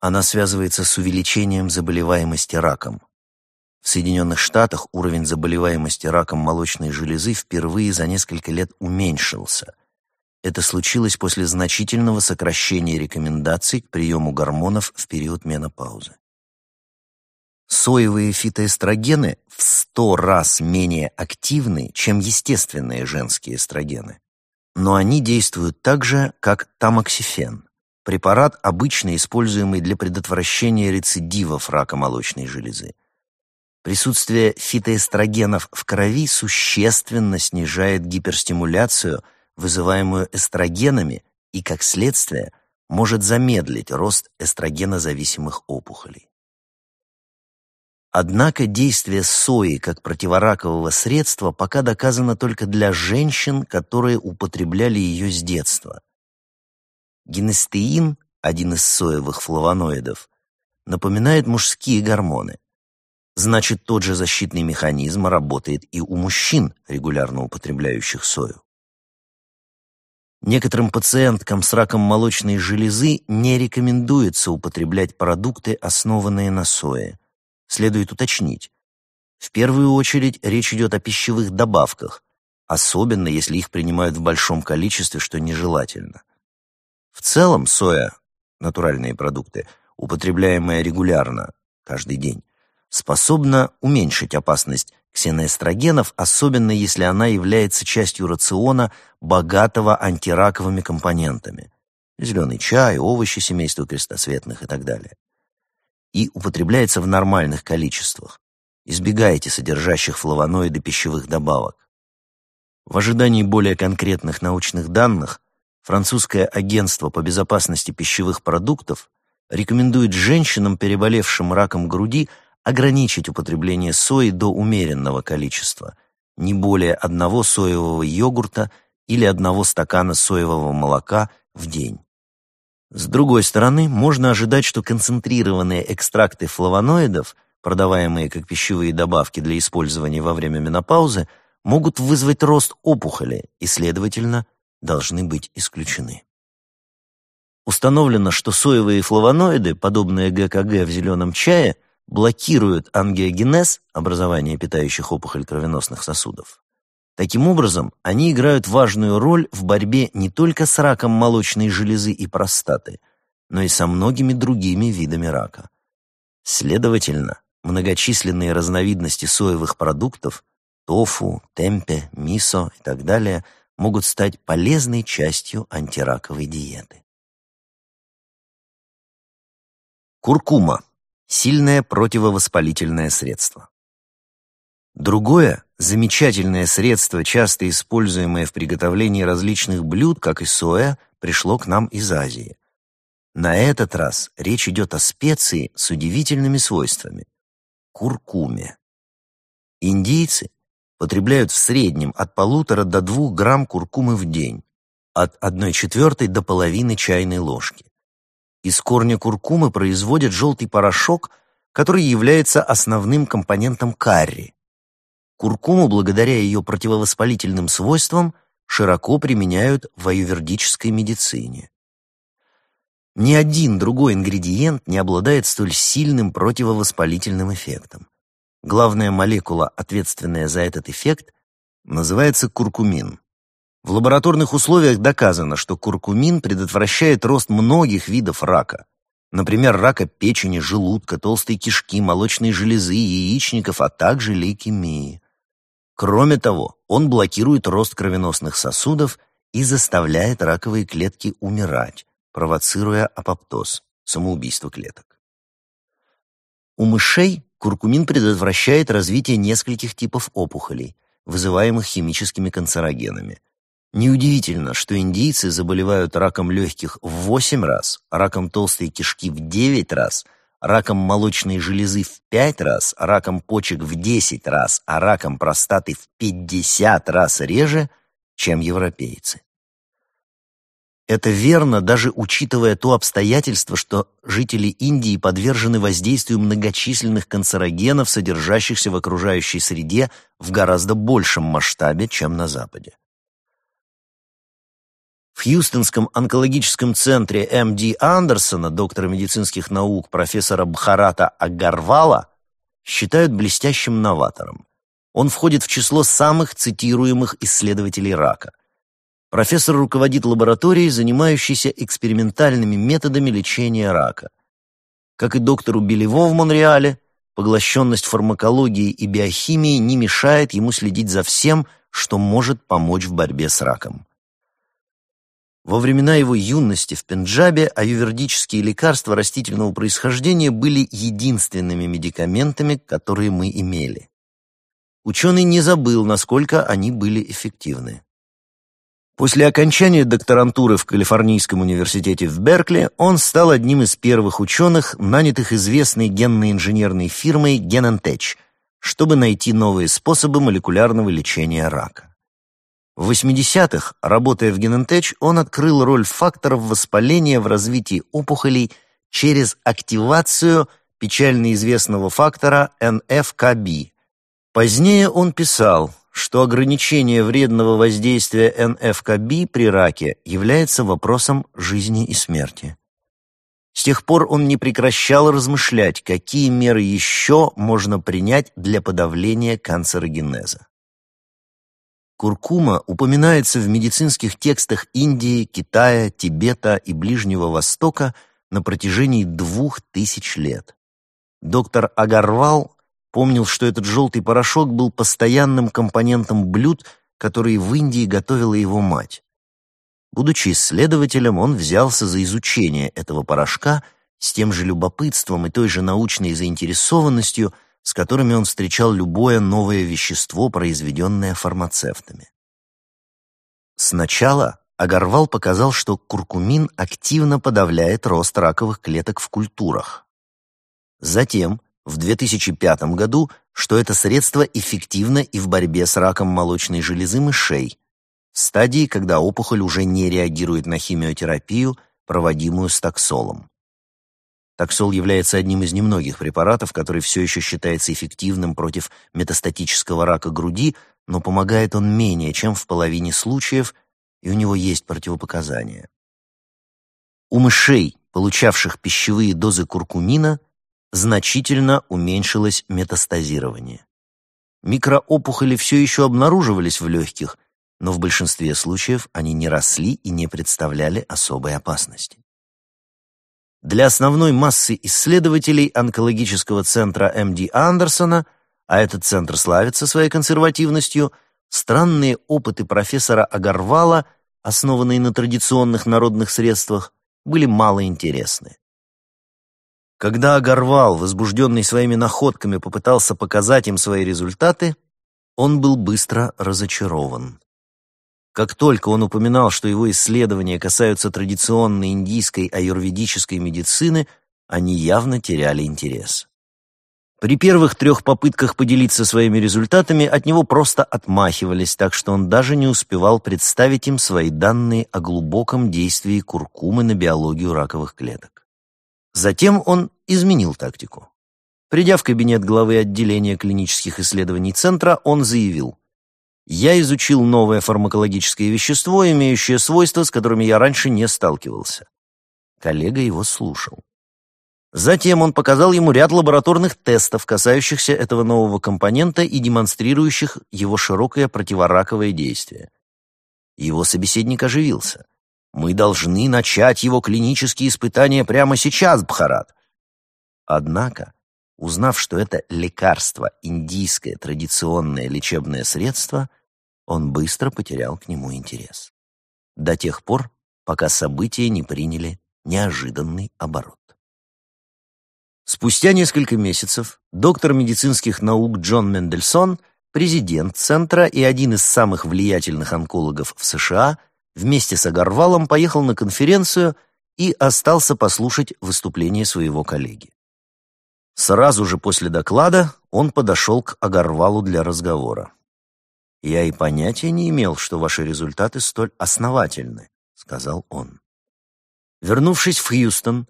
Она связывается с увеличением заболеваемости раком. В Соединенных Штатах уровень заболеваемости раком молочной железы впервые за несколько лет уменьшился. Это случилось после значительного сокращения рекомендаций к приему гормонов в период менопаузы. Соевые фитоэстрогены в 100 раз менее активны, чем естественные женские эстрогены. Но они действуют так же, как тамоксифен, препарат, обычно используемый для предотвращения рецидивов рака молочной железы. Присутствие фитоэстрогенов в крови существенно снижает гиперстимуляцию, вызываемую эстрогенами, и, как следствие, может замедлить рост эстрогенозависимых опухолей. Однако действие сои как противоракового средства пока доказано только для женщин, которые употребляли ее с детства. Гинестеин, один из соевых флавоноидов, напоминает мужские гормоны. Значит, тот же защитный механизм работает и у мужчин, регулярно употребляющих сою. Некоторым пациенткам с раком молочной железы не рекомендуется употреблять продукты, основанные на сое следует уточнить. В первую очередь речь идет о пищевых добавках, особенно если их принимают в большом количестве, что нежелательно. В целом соя, натуральные продукты, употребляемая регулярно, каждый день, способна уменьшить опасность ксеноэстрогенов, особенно если она является частью рациона, богатого антираковыми компонентами. Зеленый чай, овощи семейства крестоцветных и так далее и употребляется в нормальных количествах. Избегайте содержащих флавоноиды пищевых добавок. В ожидании более конкретных научных данных французское агентство по безопасности пищевых продуктов рекомендует женщинам, переболевшим раком груди, ограничить употребление сои до умеренного количества, не более одного соевого йогурта или одного стакана соевого молока в день. С другой стороны, можно ожидать, что концентрированные экстракты флавоноидов, продаваемые как пищевые добавки для использования во время менопаузы, могут вызвать рост опухоли и, следовательно, должны быть исключены. Установлено, что соевые флавоноиды, подобные ГКГ в зеленом чае, блокируют ангиогенез, образование питающих опухоль кровеносных сосудов. Таким образом, они играют важную роль в борьбе не только с раком молочной железы и простаты, но и со многими другими видами рака. Следовательно, многочисленные разновидности соевых продуктов тофу, темпе, мисо и так далее могут стать полезной частью антираковой диеты. Куркума – сильное противовоспалительное средство. Другое замечательное средство, часто используемое в приготовлении различных блюд, как и соя, пришло к нам из Азии. На этот раз речь идет о специи с удивительными свойствами – куркуме. Индийцы потребляют в среднем от полутора до двух грамм куркумы в день, от одной четвертой до половины чайной ложки. Из корня куркумы производят желтый порошок, который является основным компонентом карри. Куркуму, благодаря ее противовоспалительным свойствам, широко применяют в аюрведической медицине. Ни один другой ингредиент не обладает столь сильным противовоспалительным эффектом. Главная молекула, ответственная за этот эффект, называется куркумин. В лабораторных условиях доказано, что куркумин предотвращает рост многих видов рака. Например, рака печени, желудка, толстой кишки, молочной железы, яичников, а также лейкемии. Кроме того, он блокирует рост кровеносных сосудов и заставляет раковые клетки умирать, провоцируя апоптоз, самоубийство клеток. У мышей куркумин предотвращает развитие нескольких типов опухолей, вызываемых химическими канцерогенами. Неудивительно, что индийцы заболевают раком легких в 8 раз, раком толстой кишки в 9 раз, раком молочной железы в 5 раз, раком почек в 10 раз, а раком простаты в 50 раз реже, чем европейцы. Это верно, даже учитывая то обстоятельство, что жители Индии подвержены воздействию многочисленных канцерогенов, содержащихся в окружающей среде в гораздо большем масштабе, чем на Западе. В Хьюстонском онкологическом центре М.Д. Андерсона, доктора медицинских наук, профессора Бхарата Агарвала, считают блестящим новатором. Он входит в число самых цитируемых исследователей рака. Профессор руководит лабораторией, занимающейся экспериментальными методами лечения рака. Как и доктору Белево в Монреале, поглощенность фармакологией и биохимией не мешает ему следить за всем, что может помочь в борьбе с раком. Во времена его юности в Пенджабе аювердические лекарства растительного происхождения были единственными медикаментами, которые мы имели. Ученый не забыл, насколько они были эффективны. После окончания докторантуры в Калифорнийском университете в Беркли он стал одним из первых ученых, нанятых известной генно-инженерной фирмой Genentech, чтобы найти новые способы молекулярного лечения рака. В 80-х, работая в Генентеч, он открыл роль факторов воспаления в развитии опухолей через активацию печально известного фактора НФКБ. Позднее он писал, что ограничение вредного воздействия НФКБ при раке является вопросом жизни и смерти. С тех пор он не прекращал размышлять, какие меры еще можно принять для подавления канцерогенеза. Куркума упоминается в медицинских текстах Индии, Китая, Тибета и Ближнего Востока на протяжении двух тысяч лет. Доктор Агарвал помнил, что этот желтый порошок был постоянным компонентом блюд, которые в Индии готовила его мать. Будучи исследователем, он взялся за изучение этого порошка с тем же любопытством и той же научной заинтересованностью – с которыми он встречал любое новое вещество, произведенное фармацевтами. Сначала Агарвал показал, что куркумин активно подавляет рост раковых клеток в культурах. Затем, в 2005 году, что это средство эффективно и в борьбе с раком молочной железы мышей, в стадии, когда опухоль уже не реагирует на химиотерапию, проводимую с таксолом. Таксол является одним из немногих препаратов, который все еще считается эффективным против метастатического рака груди, но помогает он менее чем в половине случаев, и у него есть противопоказания. У мышей, получавших пищевые дозы куркумина, значительно уменьшилось метастазирование. Микроопухоли все еще обнаруживались в легких, но в большинстве случаев они не росли и не представляли особой опасности. Для основной массы исследователей онкологического центра МД Андерсона, а этот центр славится своей консервативностью, странные опыты профессора Агарвала, основанные на традиционных народных средствах, были мало интересны. Когда Агарвал, возбужденный своими находками, попытался показать им свои результаты, он был быстро разочарован. Как только он упоминал, что его исследования касаются традиционной индийской аюрведической медицины, они явно теряли интерес. При первых трех попытках поделиться своими результатами от него просто отмахивались, так что он даже не успевал представить им свои данные о глубоком действии куркумы на биологию раковых клеток. Затем он изменил тактику. Придя в кабинет главы отделения клинических исследований Центра, он заявил, «Я изучил новое фармакологическое вещество, имеющее свойства, с которыми я раньше не сталкивался». Коллега его слушал. Затем он показал ему ряд лабораторных тестов, касающихся этого нового компонента и демонстрирующих его широкое противораковое действие. Его собеседник оживился. «Мы должны начать его клинические испытания прямо сейчас, Бхарат!» Однако, узнав, что это лекарство, индийское традиционное лечебное средство, он быстро потерял к нему интерес. До тех пор, пока события не приняли неожиданный оборот. Спустя несколько месяцев доктор медицинских наук Джон Мендельсон, президент Центра и один из самых влиятельных онкологов в США, вместе с Агарвалом поехал на конференцию и остался послушать выступление своего коллеги. Сразу же после доклада он подошел к Агарвалу для разговора. «Я и понятия не имел, что ваши результаты столь основательны», — сказал он. Вернувшись в Хьюстон,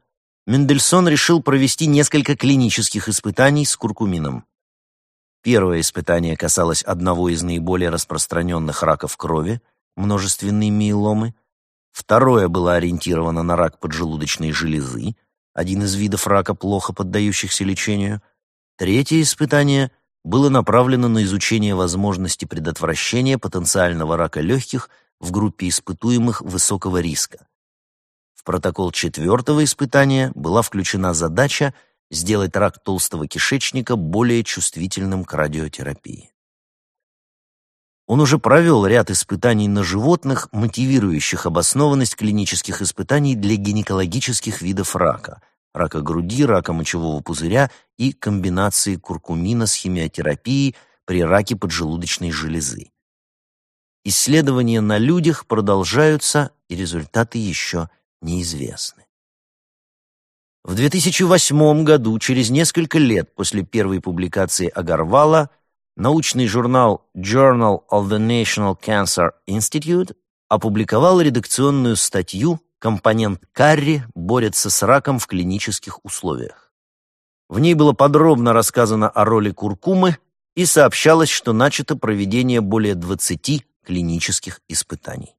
Мендельсон решил провести несколько клинических испытаний с куркумином. Первое испытание касалось одного из наиболее распространенных раков крови, множественной миеломы. Второе было ориентировано на рак поджелудочной железы, один из видов рака, плохо поддающихся лечению. Третье испытание было направлено на изучение возможности предотвращения потенциального рака легких в группе испытуемых высокого риска протокол четвертого испытания была включена задача сделать рак толстого кишечника более чувствительным к радиотерапии. Он уже провел ряд испытаний на животных, мотивирующих обоснованность клинических испытаний для гинекологических видов рака – рака груди, рака мочевого пузыря и комбинации куркумина с химиотерапией при раке поджелудочной железы. Исследования на людях продолжаются, и результаты еще неизвестны. В 2008 году, через несколько лет после первой публикации Агарвала, научный журнал Journal of the National Cancer Institute опубликовал редакционную статью «Компонент карри борется с раком в клинических условиях». В ней было подробно рассказано о роли куркумы и сообщалось, что начато проведение более 20 клинических испытаний.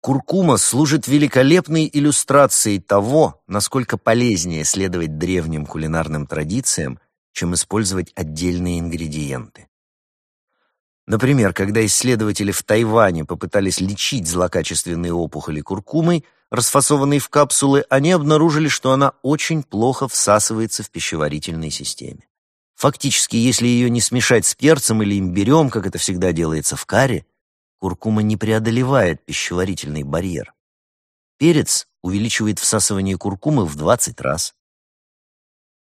Куркума служит великолепной иллюстрацией того, насколько полезнее следовать древним кулинарным традициям, чем использовать отдельные ингредиенты. Например, когда исследователи в Тайване попытались лечить злокачественные опухоли куркумой, расфасованной в капсулы, они обнаружили, что она очень плохо всасывается в пищеварительной системе. Фактически, если ее не смешать с перцем или имбирем, как это всегда делается в карри, куркума не преодолевает пищеварительный барьер. Перец увеличивает всасывание куркумы в 20 раз.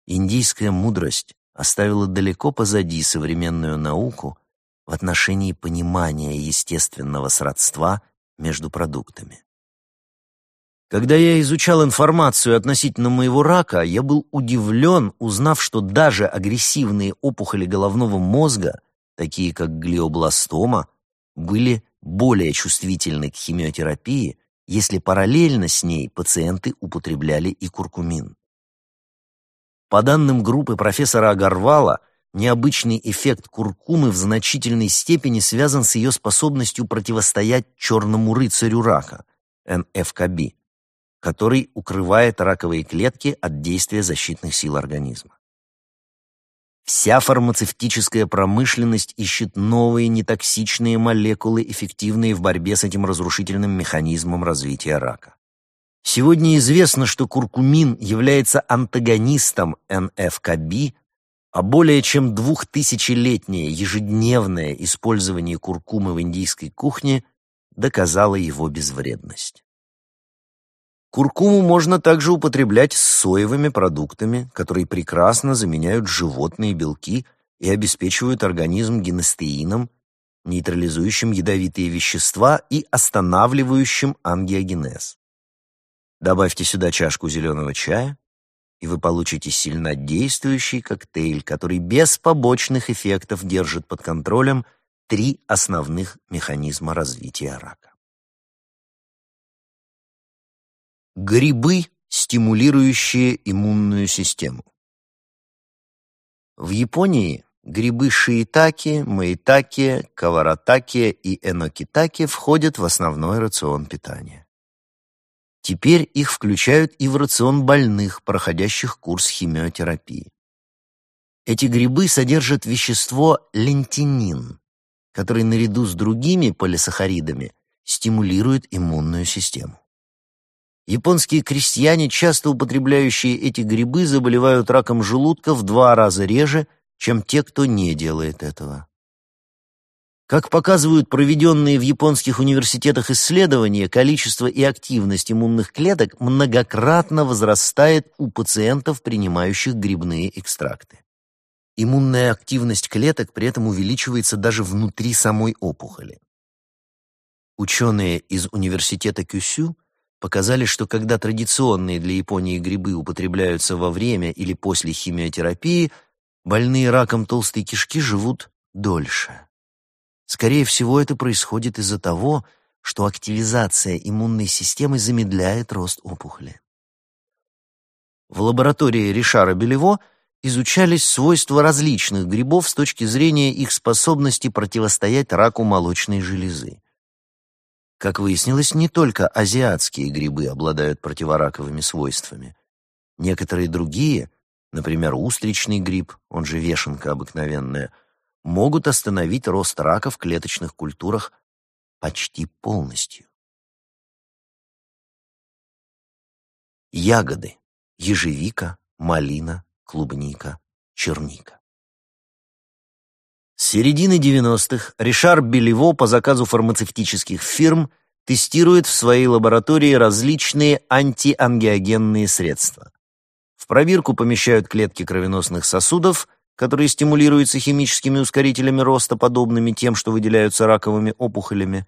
Индийская мудрость оставила далеко позади современную науку в отношении понимания естественного сродства между продуктами. Когда я изучал информацию относительно моего рака, я был удивлен, узнав, что даже агрессивные опухоли головного мозга, такие как глиобластома, были более чувствительны к химиотерапии, если параллельно с ней пациенты употребляли и куркумин. По данным группы профессора Агарвала, необычный эффект куркумы в значительной степени связан с ее способностью противостоять черному рыцарю рака, НФКБ. который укрывает раковые клетки от действия защитных сил организма. Вся фармацевтическая промышленность ищет новые нетоксичные молекулы, эффективные в борьбе с этим разрушительным механизмом развития рака. Сегодня известно, что куркумин является антагонистом НФКБ, а более чем двухтысячелетнее ежедневное использование куркумы в индийской кухне доказало его безвредность. Куркуму можно также употреблять с соевыми продуктами, которые прекрасно заменяют животные белки и обеспечивают организм генестеином, нейтрализующим ядовитые вещества и останавливающим ангиогенез. Добавьте сюда чашку зеленого чая, и вы получите сильнодействующий коктейль, который без побочных эффектов держит под контролем три основных механизма развития рака. Грибы, стимулирующие иммунную систему. В Японии грибы шиитаки, маитаки, каваратаки и энокитаки входят в основной рацион питания. Теперь их включают и в рацион больных, проходящих курс химиотерапии. Эти грибы содержат вещество лентинин, который наряду с другими полисахаридами стимулирует иммунную систему. Японские крестьяне, часто употребляющие эти грибы, заболевают раком желудка в два раза реже, чем те, кто не делает этого. Как показывают проведенные в японских университетах исследования, количество и активность иммунных клеток многократно возрастает у пациентов, принимающих грибные экстракты. Иммунная активность клеток при этом увеличивается даже внутри самой опухоли. Ученые из университета Кюсю показали, что когда традиционные для Японии грибы употребляются во время или после химиотерапии, больные раком толстой кишки живут дольше. Скорее всего, это происходит из-за того, что активизация иммунной системы замедляет рост опухоли. В лаборатории Ришара Белево изучались свойства различных грибов с точки зрения их способности противостоять раку молочной железы. Как выяснилось, не только азиатские грибы обладают противораковыми свойствами. Некоторые другие, например, устричный гриб, он же вешенка обыкновенная, могут остановить рост рака в клеточных культурах почти полностью. Ягоды. Ежевика, малина, клубника, черника. С середины 90-х Ришар Белево по заказу фармацевтических фирм тестирует в своей лаборатории различные антиангиогенные средства. В пробирку помещают клетки кровеносных сосудов, которые стимулируются химическими ускорителями роста, подобными тем, что выделяются раковыми опухолями.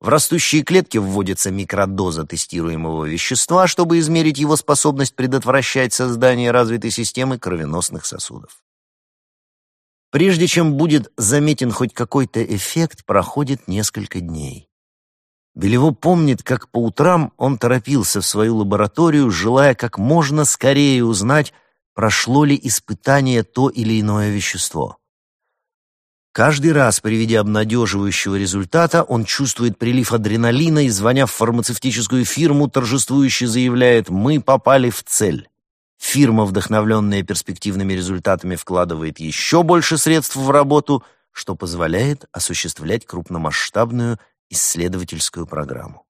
В растущие клетки вводится микродоза тестируемого вещества, чтобы измерить его способность предотвращать создание развитой системы кровеносных сосудов. Прежде чем будет заметен хоть какой-то эффект, проходит несколько дней. Белево помнит, как по утрам он торопился в свою лабораторию, желая как можно скорее узнать, прошло ли испытание то или иное вещество. Каждый раз при виде обнадеживающего результата он чувствует прилив адреналина и, звоня в фармацевтическую фирму, торжествующе заявляет «Мы попали в цель». Фирма, вдохновленная перспективными результатами, вкладывает еще больше средств в работу, что позволяет осуществлять крупномасштабную исследовательскую программу.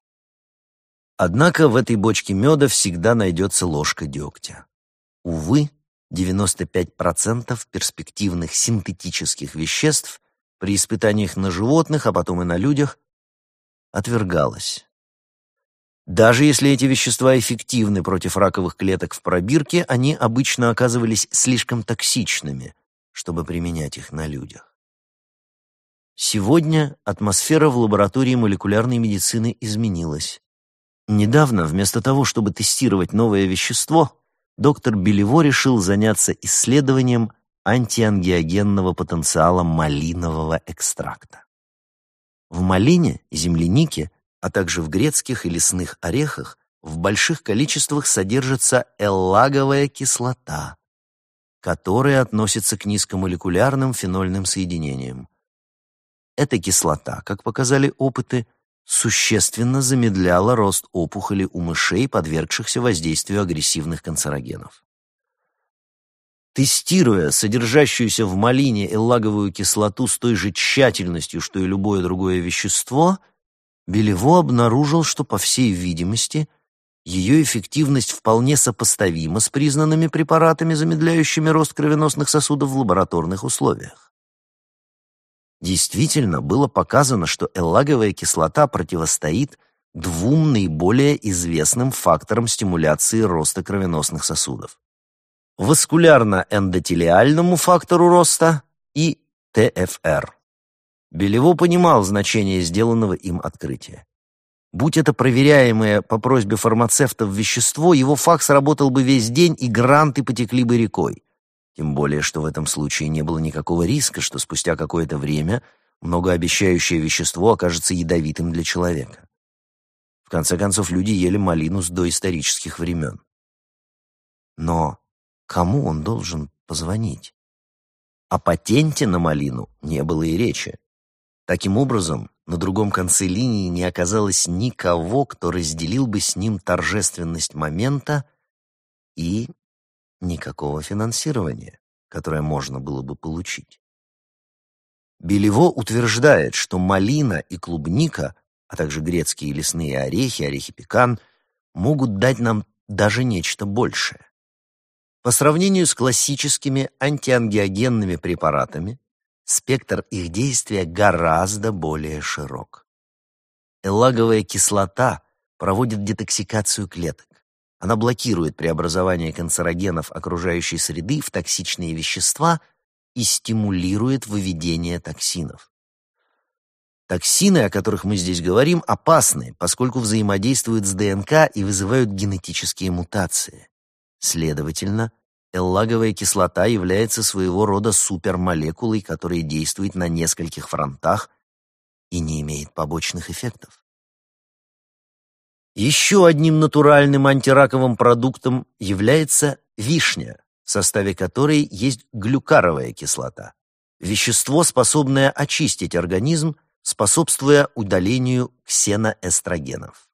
Однако в этой бочке меда всегда найдется ложка дегтя. Увы, 95% перспективных синтетических веществ при испытаниях на животных, а потом и на людях, отвергалось. Даже если эти вещества эффективны против раковых клеток в пробирке, они обычно оказывались слишком токсичными, чтобы применять их на людях. Сегодня атмосфера в лаборатории молекулярной медицины изменилась. Недавно, вместо того, чтобы тестировать новое вещество, доктор Белево решил заняться исследованием антиангиогенного потенциала малинового экстракта. В малине землянике а также в грецких и лесных орехах в больших количествах содержится эллаговая кислота, которая относится к низкомолекулярным фенольным соединениям. Эта кислота, как показали опыты, существенно замедляла рост опухоли у мышей, подвергшихся воздействию агрессивных канцерогенов. Тестируя содержащуюся в малине эллаговую кислоту с той же тщательностью, что и любое другое вещество, Белево обнаружил, что, по всей видимости, ее эффективность вполне сопоставима с признанными препаратами, замедляющими рост кровеносных сосудов в лабораторных условиях. Действительно, было показано, что эллаговая кислота противостоит двум наиболее известным факторам стимуляции роста кровеносных сосудов – васкулярно-эндотелиальному фактору роста и ТФР. Белево понимал значение сделанного им открытия. Будь это проверяемое по просьбе фармацевтов вещество, его факс работал бы весь день, и гранты потекли бы рекой. Тем более, что в этом случае не было никакого риска, что спустя какое-то время многообещающее вещество окажется ядовитым для человека. В конце концов, люди ели малину с доисторических времен. Но кому он должен позвонить? О патенте на малину не было и речи. Таким образом, на другом конце линии не оказалось никого, кто разделил бы с ним торжественность момента и никакого финансирования, которое можно было бы получить. Белево утверждает, что малина и клубника, а также грецкие лесные орехи, орехи пекан, могут дать нам даже нечто большее. По сравнению с классическими антиангиогенными препаратами, спектр их действия гораздо более широк. Эллаговая кислота проводит детоксикацию клеток. Она блокирует преобразование канцерогенов окружающей среды в токсичные вещества и стимулирует выведение токсинов. Токсины, о которых мы здесь говорим, опасны, поскольку взаимодействуют с ДНК и вызывают генетические мутации. Следовательно, эллаговая кислота является своего рода супермолекулой, которая действует на нескольких фронтах и не имеет побочных эффектов. Еще одним натуральным антираковым продуктом является вишня, в составе которой есть глюкаровая кислота, вещество, способное очистить организм, способствуя удалению ксеноэстрогенов.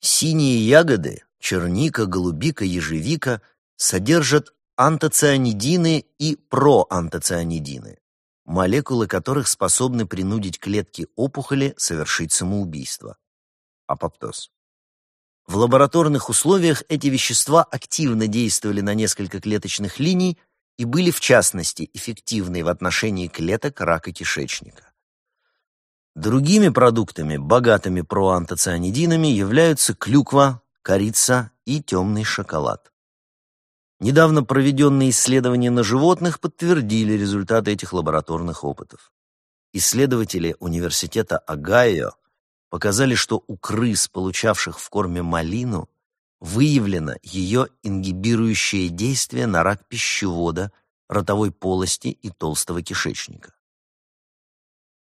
Синие ягоды, черника, голубика, ежевика, содержат антоцианидины и проантоцианидины, молекулы которых способны принудить клетки опухоли совершить самоубийство апоптоз. В лабораторных условиях эти вещества активно действовали на несколько клеточных линий и были, в частности, эффективны в отношении клеток рака кишечника. Другими продуктами, богатыми проантоцианидинами, являются клюква, корица и темный шоколад. Недавно проведенные исследования на животных подтвердили результаты этих лабораторных опытов. Исследователи университета Огайо показали, что у крыс, получавших в корме малину, выявлено ее ингибирующее действие на рак пищевода, ротовой полости и толстого кишечника.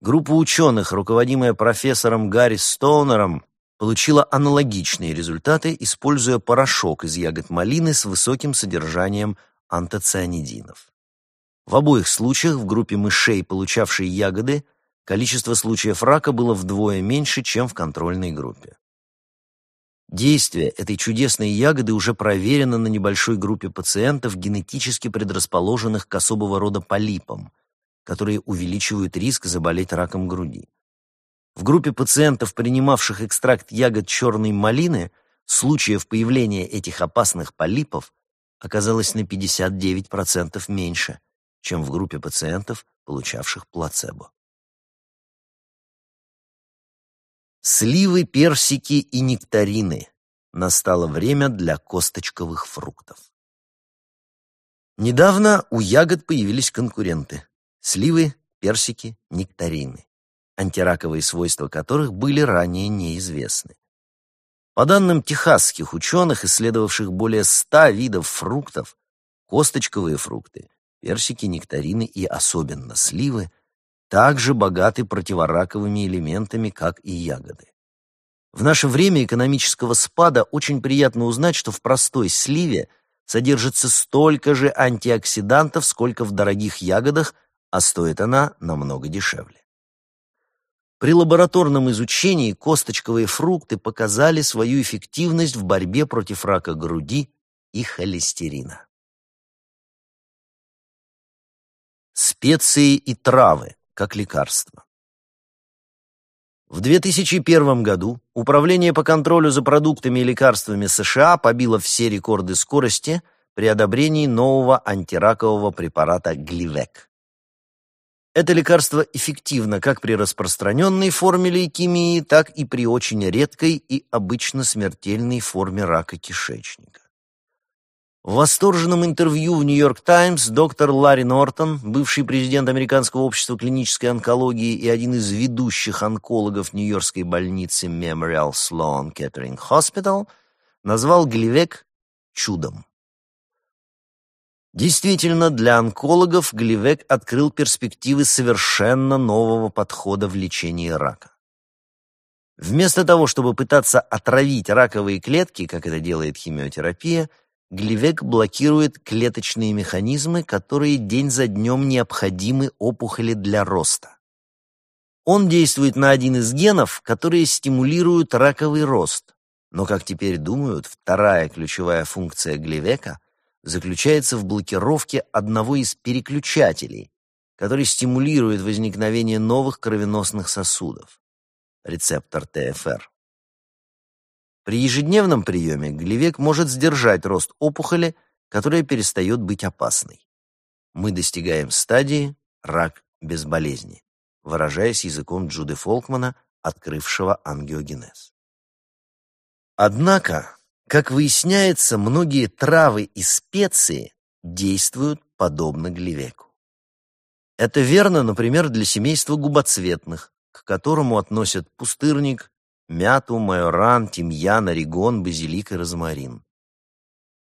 Группа ученых, руководимая профессором Гарри Стоунером, получила аналогичные результаты, используя порошок из ягод малины с высоким содержанием антоцианидинов. В обоих случаях в группе мышей, получавшей ягоды, количество случаев рака было вдвое меньше, чем в контрольной группе. Действие этой чудесной ягоды уже проверено на небольшой группе пациентов, генетически предрасположенных к особого рода полипам, которые увеличивают риск заболеть раком груди. В группе пациентов, принимавших экстракт ягод черной малины, случаев появления этих опасных полипов оказалось на 59% меньше, чем в группе пациентов, получавших плацебо. Сливы, персики и нектарины. Настало время для косточковых фруктов. Недавно у ягод появились конкуренты. Сливы, персики, нектарины, антираковые свойства которых были ранее неизвестны. По данным техасских ученых, исследовавших более ста видов фруктов, косточковые фрукты, персики, нектарины и особенно сливы также богаты противораковыми элементами, как и ягоды. В наше время экономического спада очень приятно узнать, что в простой сливе содержится столько же антиоксидантов, сколько в дорогих ягодах, а стоит она намного дешевле. При лабораторном изучении косточковые фрукты показали свою эффективность в борьбе против рака груди и холестерина. Специи и травы как лекарство. В 2001 году Управление по контролю за продуктами и лекарствами США побило все рекорды скорости при одобрении нового антиракового препарата Гливек. Это лекарство эффективно как при распространенной форме лейкемии, так и при очень редкой и обычно смертельной форме рака кишечника. В восторженном интервью в «Нью-Йорк Таймс» доктор Ларри Нортон, бывший президент Американского общества клинической онкологии и один из ведущих онкологов Нью-Йоркской больницы Memorial Sloan Kettering Hospital, назвал Гливек чудом. Действительно, для онкологов Гливек открыл перспективы совершенно нового подхода в лечении рака. Вместо того, чтобы пытаться отравить раковые клетки, как это делает химиотерапия, Гливек блокирует клеточные механизмы, которые день за днем необходимы опухоли для роста. Он действует на один из генов, которые стимулируют раковый рост. Но, как теперь думают, вторая ключевая функция Гливека заключается в блокировке одного из переключателей, который стимулирует возникновение новых кровеносных сосудов – рецептор ТФР. При ежедневном приеме глевек может сдержать рост опухоли, которая перестает быть опасной. Мы достигаем стадии «рак без болезни», выражаясь языком Джуды Фолкмана, открывшего ангиогенез. Однако, как выясняется, многие травы и специи действуют подобно глевеку. Это верно, например, для семейства губоцветных, к которому относят пустырник, мяту, майоран, тимьян, орегон, базилик и розмарин.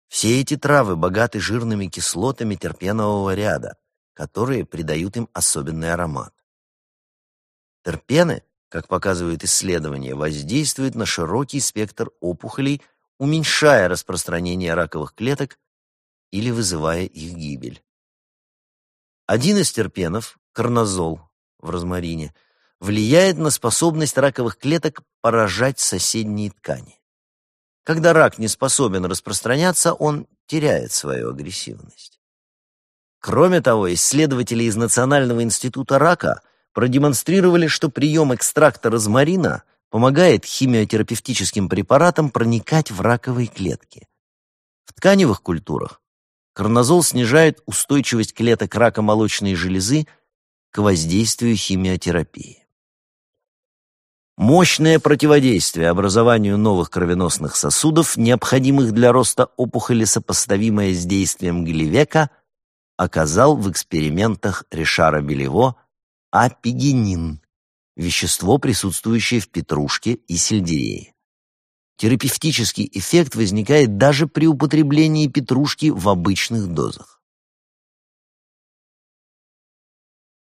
Все эти травы богаты жирными кислотами терпенового ряда, которые придают им особенный аромат. Терпены, как показывают исследования, воздействуют на широкий спектр опухолей, уменьшая распространение раковых клеток или вызывая их гибель. Один из терпенов, карнозол в розмарине, влияет на способность раковых клеток поражать соседние ткани. Когда рак не способен распространяться, он теряет свою агрессивность. Кроме того, исследователи из Национального института рака продемонстрировали, что прием экстракта розмарина помогает химиотерапевтическим препаратам проникать в раковые клетки. В тканевых культурах карнозол снижает устойчивость клеток рака молочной железы к воздействию химиотерапии. Мощное противодействие образованию новых кровеносных сосудов, необходимых для роста опухоли, сопоставимое с действием Гливека, оказал в экспериментах Ришара Белево апигенин, вещество, присутствующее в петрушке и сельдерее. Терапевтический эффект возникает даже при употреблении петрушки в обычных дозах.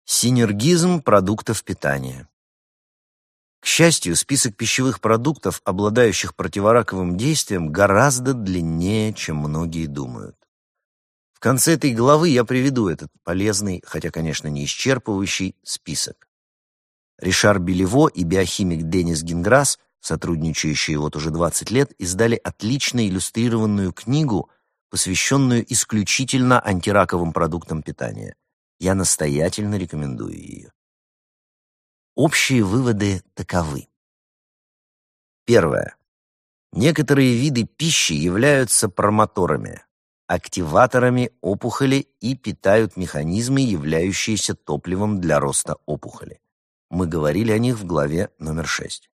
Синергизм продуктов питания к счастью, список пищевых продуктов, обладающих противораковым действием, гораздо длиннее, чем многие думают. В конце этой главы я приведу этот полезный, хотя, конечно, не исчерпывающий, список. Ришар Белево и биохимик Денис Гинграсс, сотрудничающие вот уже 20 лет, издали отлично иллюстрированную книгу, посвященную исключительно антираковым продуктам питания. Я настоятельно рекомендую ее. Общие выводы таковы. Первое. Некоторые виды пищи являются промоторами, активаторами опухоли и питают механизмы, являющиеся топливом для роста опухоли. Мы говорили о них в главе номер 6.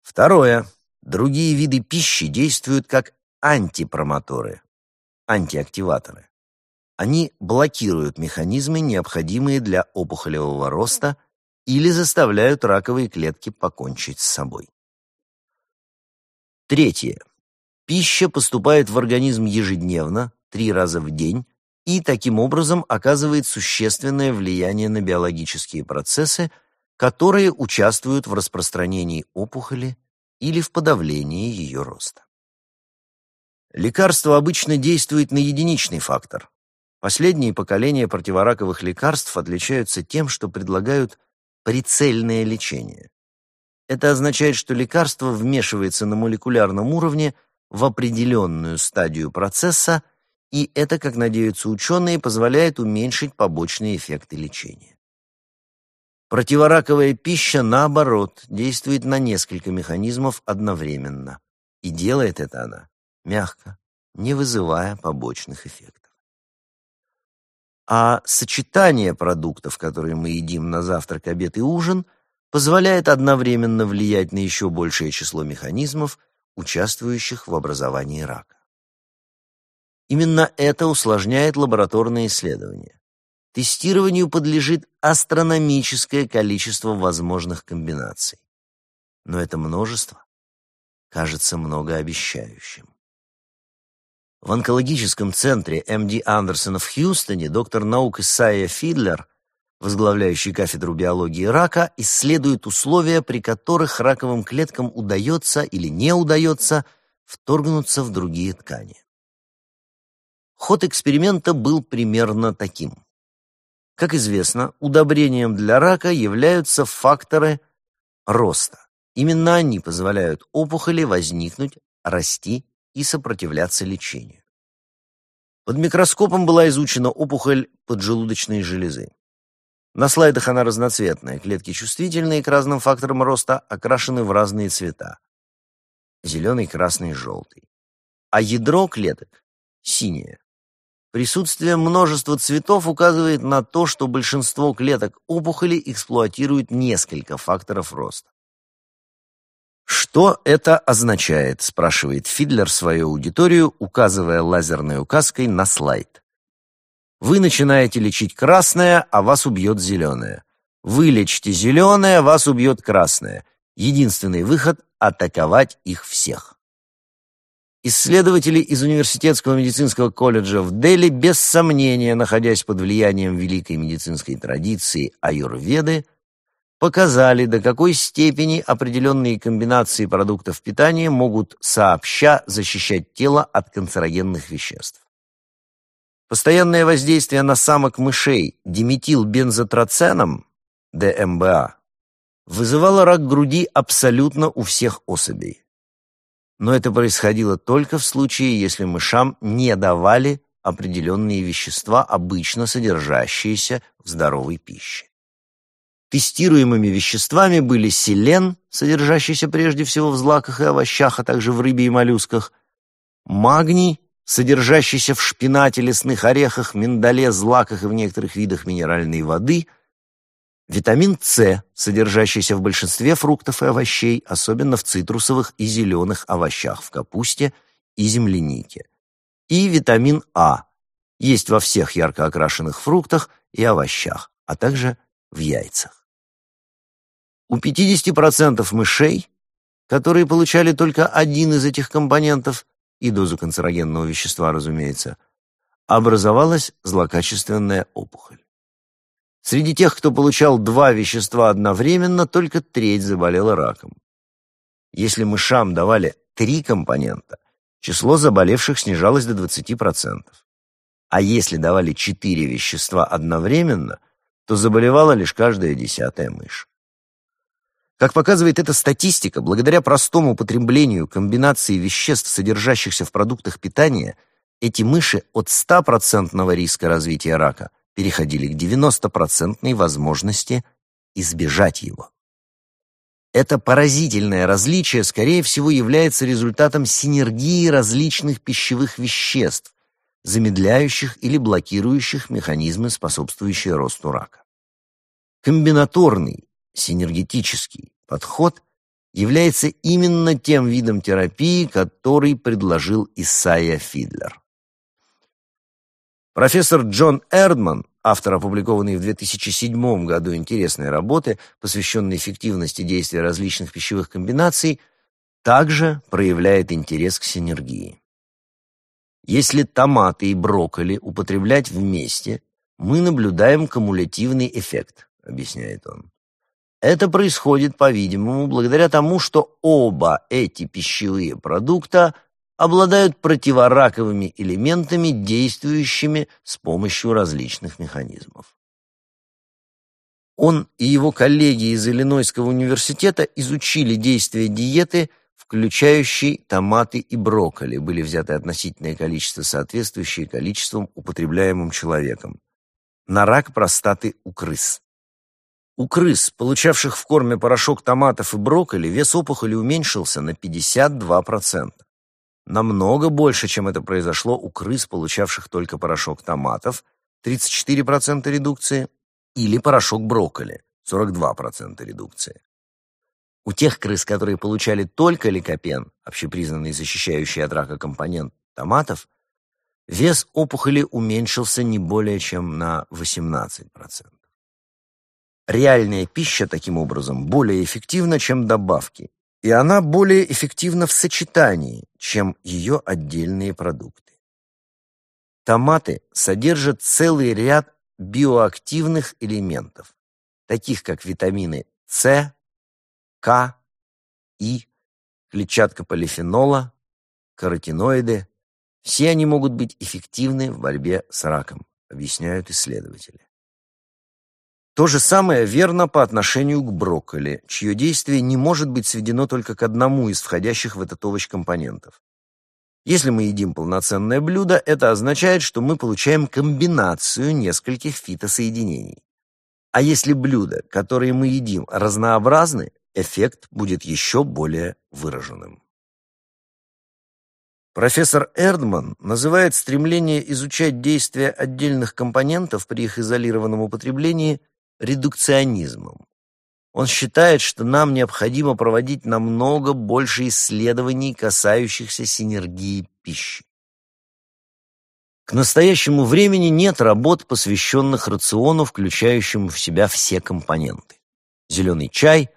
Второе. Другие виды пищи действуют как антипромоторы, антиактиваторы. Они блокируют механизмы, необходимые для опухолевого роста или заставляют раковые клетки покончить с собой. Третье. Пища поступает в организм ежедневно, три раза в день, и таким образом оказывает существенное влияние на биологические процессы, которые участвуют в распространении опухоли или в подавлении ее роста. Лекарство обычно действует на единичный фактор. Последние поколения противораковых лекарств отличаются тем, что предлагают прицельное лечение. Это означает, что лекарство вмешивается на молекулярном уровне в определенную стадию процесса, и это, как надеются ученые, позволяет уменьшить побочные эффекты лечения. Противораковая пища, наоборот, действует на несколько механизмов одновременно. И делает это она мягко, не вызывая побочных эффектов. А сочетание продуктов, которые мы едим на завтрак, обед и ужин, позволяет одновременно влиять на еще большее число механизмов, участвующих в образовании рака. Именно это усложняет лабораторные исследования. Тестированию подлежит астрономическое количество возможных комбинаций. Но это множество кажется многообещающим. В онкологическом центре МД Андерсона в Хьюстоне доктор наук Исайя Фидлер, возглавляющий кафедру биологии рака, исследует условия, при которых раковым клеткам удается или не удается вторгнуться в другие ткани. Ход эксперимента был примерно таким. Как известно, удобрением для рака являются факторы роста. Именно они позволяют опухоли возникнуть, расти и сопротивляться лечению. Под микроскопом была изучена опухоль поджелудочной железы. На слайдах она разноцветная, клетки чувствительные к разным факторам роста, окрашены в разные цвета. Зеленый, красный, желтый. А ядро клеток – синее. Присутствие множества цветов указывает на то, что большинство клеток опухоли эксплуатируют несколько факторов роста. «Что это означает?» – спрашивает Фидлер свою аудиторию, указывая лазерной указкой на слайд. «Вы начинаете лечить красное, а вас убьет зеленое. Вы лечите зеленое, вас убьет красное. Единственный выход – атаковать их всех». Исследователи из Университетского медицинского колледжа в Дели, без сомнения, находясь под влиянием великой медицинской традиции аюрведы, показали, до какой степени определенные комбинации продуктов питания могут сообща защищать тело от канцерогенных веществ. Постоянное воздействие на самок мышей диметилбензотроценом, ДМБА, вызывало рак груди абсолютно у всех особей. Но это происходило только в случае, если мышам не давали определенные вещества, обычно содержащиеся в здоровой пище. Тестируемыми веществами были селен, содержащийся прежде всего в злаках и овощах, а также в рыбе и моллюсках, магний, содержащийся в шпинате, лесных орехах, миндале, злаках и в некоторых видах минеральной воды, витамин С, содержащийся в большинстве фруктов и овощей, особенно в цитрусовых и зеленых овощах, в капусте и землянике, и витамин А, есть во всех ярко окрашенных фруктах и овощах, а также в яйцах. У 50% мышей, которые получали только один из этих компонентов, и дозу канцерогенного вещества, разумеется, образовалась злокачественная опухоль. Среди тех, кто получал два вещества одновременно, только треть заболела раком. Если мышам давали три компонента, число заболевших снижалось до 20%. А если давали четыре вещества одновременно, то заболевала лишь каждая десятая мышь. Как показывает эта статистика, благодаря простому употреблению комбинации веществ, содержащихся в продуктах питания, эти мыши от 100% риска развития рака переходили к 90% возможности избежать его. Это поразительное различие, скорее всего, является результатом синергии различных пищевых веществ, замедляющих или блокирующих механизмы, способствующие росту рака. Комбинаторный синергетический подход является именно тем видом терапии, который предложил Исайя Фидлер. Профессор Джон Эрдман, автор опубликованной в 2007 году интересной работы, посвященной эффективности действия различных пищевых комбинаций, также проявляет интерес к синергии. Если томаты и брокколи употреблять вместе, мы наблюдаем кумулятивный эффект, объясняет он. Это происходит, по-видимому, благодаря тому, что оба эти пищевые продукта обладают противораковыми элементами, действующими с помощью различных механизмов. Он и его коллеги из Иллинойского университета изучили действие диеты, включающей томаты и брокколи, были взяты относительное количество, соответствующее количествам, употребляемым человеком, на рак простаты у крыс. У крыс, получавших в корме порошок томатов и брокколи, вес опухоли уменьшился на 52%. Намного больше, чем это произошло у крыс, получавших только порошок томатов, 34% редукции, или порошок брокколи, 42% редукции. У тех крыс, которые получали только ликопен, общепризнанный защищающий от рака компонент томатов, вес опухоли уменьшился не более чем на 18%. Реальная пища, таким образом, более эффективна, чем добавки, и она более эффективна в сочетании, чем ее отдельные продукты. Томаты содержат целый ряд биоактивных элементов, таких как витамины С, К, И, клетчатка полифенола, каротиноиды. Все они могут быть эффективны в борьбе с раком, объясняют исследователи. То же самое верно по отношению к брокколи, чье действие не может быть сведено только к одному из входящих в этот овощ компонентов. Если мы едим полноценное блюдо, это означает, что мы получаем комбинацию нескольких фитосоединений. А если блюда, которые мы едим, разнообразны, эффект будет еще более выраженным. Профессор Эрдман называет стремление изучать действия отдельных компонентов при их изолированном употреблении – редукционизмом. Он считает, что нам необходимо проводить намного больше исследований, касающихся синергии пищи. К настоящему времени нет работ, посвященных рациону, включающему в себя все компоненты. Зеленый чай,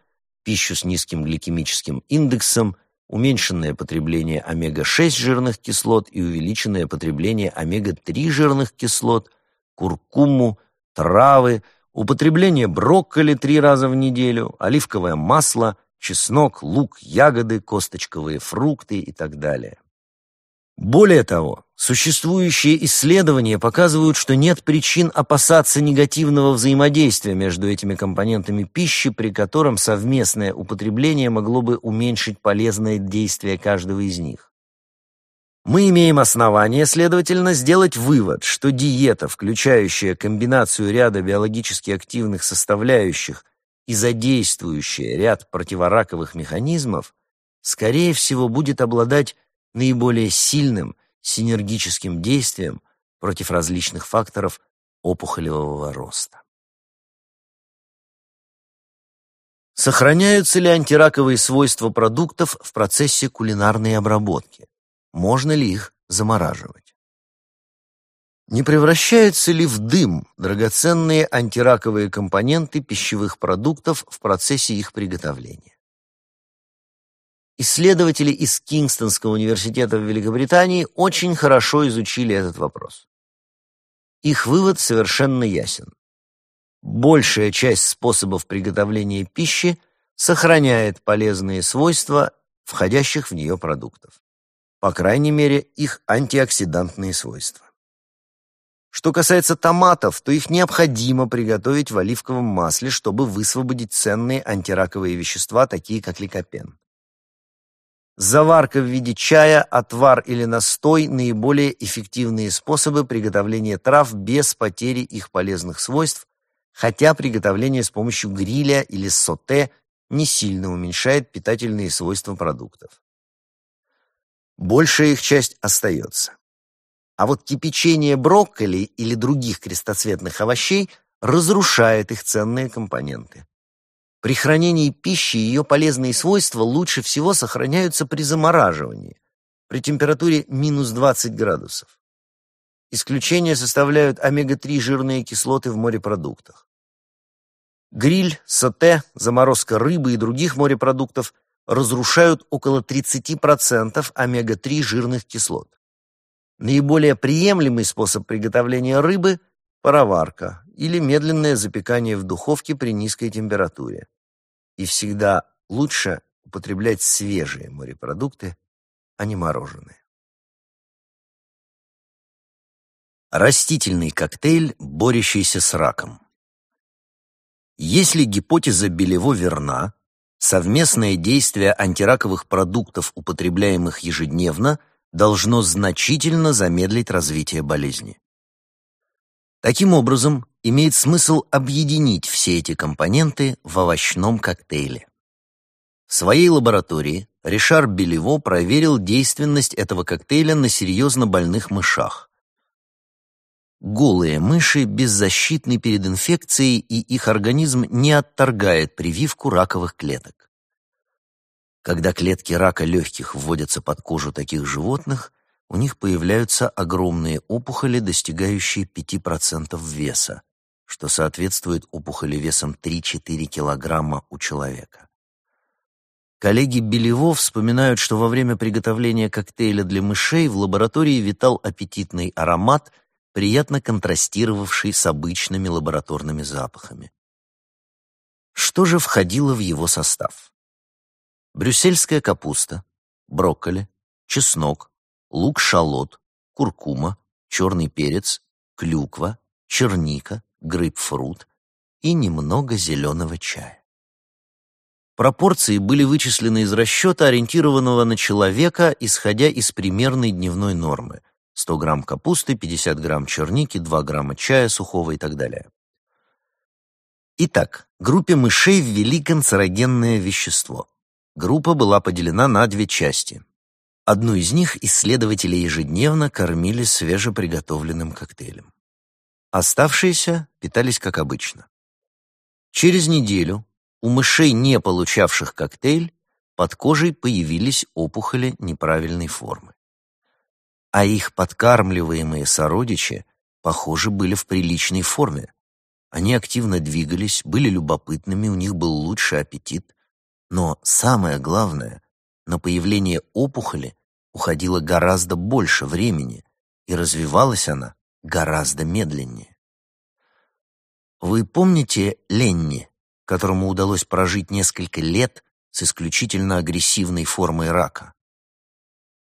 пищу с низким гликемическим индексом, уменьшенное потребление омега-6 жирных кислот и увеличенное потребление омега-3 жирных кислот, куркуму, травы – Употребление брокколи три раза в неделю, оливковое масло, чеснок, лук, ягоды, косточковые фрукты и так далее. Более того, существующие исследования показывают, что нет причин опасаться негативного взаимодействия между этими компонентами пищи, при котором совместное употребление могло бы уменьшить полезное действие каждого из них. Мы имеем основание, следовательно, сделать вывод, что диета, включающая комбинацию ряда биологически активных составляющих и задействующая ряд противораковых механизмов, скорее всего, будет обладать наиболее сильным синергическим действием против различных факторов опухолевого роста. Сохраняются ли антираковые свойства продуктов в процессе кулинарной обработки? Можно ли их замораживать. Не превращаются ли в дым драгоценные антираковые компоненты пищевых продуктов в процессе их приготовления? Исследователи из Кингстонского университета в Великобритании очень хорошо изучили этот вопрос. Их вывод совершенно ясен. Большая часть способов приготовления пищи сохраняет полезные свойства входящих в нее продуктов по крайней мере, их антиоксидантные свойства. Что касается томатов, то их необходимо приготовить в оливковом масле, чтобы высвободить ценные антираковые вещества, такие как ликопен. Заварка в виде чая, отвар или настой – наиболее эффективные способы приготовления трав без потери их полезных свойств, хотя приготовление с помощью гриля или соте не сильно уменьшает питательные свойства продуктов большая их часть остается. А вот кипячение брокколи или других крестоцветных овощей разрушает их ценные компоненты. При хранении пищи ее полезные свойства лучше всего сохраняются при замораживании, при температуре минус 20 градусов. Исключение составляют омега-3 жирные кислоты в морепродуктах. Гриль, соте, заморозка рыбы и других морепродуктов – разрушают около 30% омега-3 жирных кислот. Наиболее приемлемый способ приготовления рыбы – пароварка или медленное запекание в духовке при низкой температуре. И всегда лучше употреблять свежие морепродукты, а не мороженое. Растительный коктейль, борющийся с раком. Если гипотеза Белево верна, совместное действие антираковых продуктов, употребляемых ежедневно, должно значительно замедлить развитие болезни. Таким образом, имеет смысл объединить все эти компоненты в овощном коктейле. В своей лаборатории Ришар Белево проверил действенность этого коктейля на серьезно больных мышах. Голые мыши беззащитны перед инфекцией, и их организм не отторгает прививку раковых клеток. Когда клетки рака легких вводятся под кожу таких животных, у них появляются огромные опухоли, достигающие 5% веса, что соответствует опухоли весом 3-4 килограмма у человека. Коллеги Белево вспоминают, что во время приготовления коктейля для мышей в лаборатории витал аппетитный аромат, приятно контрастировавший с обычными лабораторными запахами. Что же входило в его состав? Брюссельская капуста, брокколи, чеснок, лук-шалот, куркума, черный перец, клюква, черника, грейпфрут и немного зеленого чая. Пропорции были вычислены из расчета, ориентированного на человека, исходя из примерной дневной нормы. 100 грамм капусты, 50 грамм черники, 2 грамма чая сухого и так далее. Итак, группе мышей ввели канцерогенное вещество. Группа была поделена на две части. Одну из них исследователи ежедневно кормили свежеприготовленным коктейлем. Оставшиеся питались как обычно. Через неделю у мышей, не получавших коктейль, под кожей появились опухоли неправильной формы. А их подкармливаемые сородичи, похоже, были в приличной форме. Они активно двигались, были любопытными, у них был лучший аппетит. Но самое главное, на появление опухоли уходило гораздо больше времени, и развивалась она гораздо медленнее. Вы помните Ленни, которому удалось прожить несколько лет с исключительно агрессивной формой рака?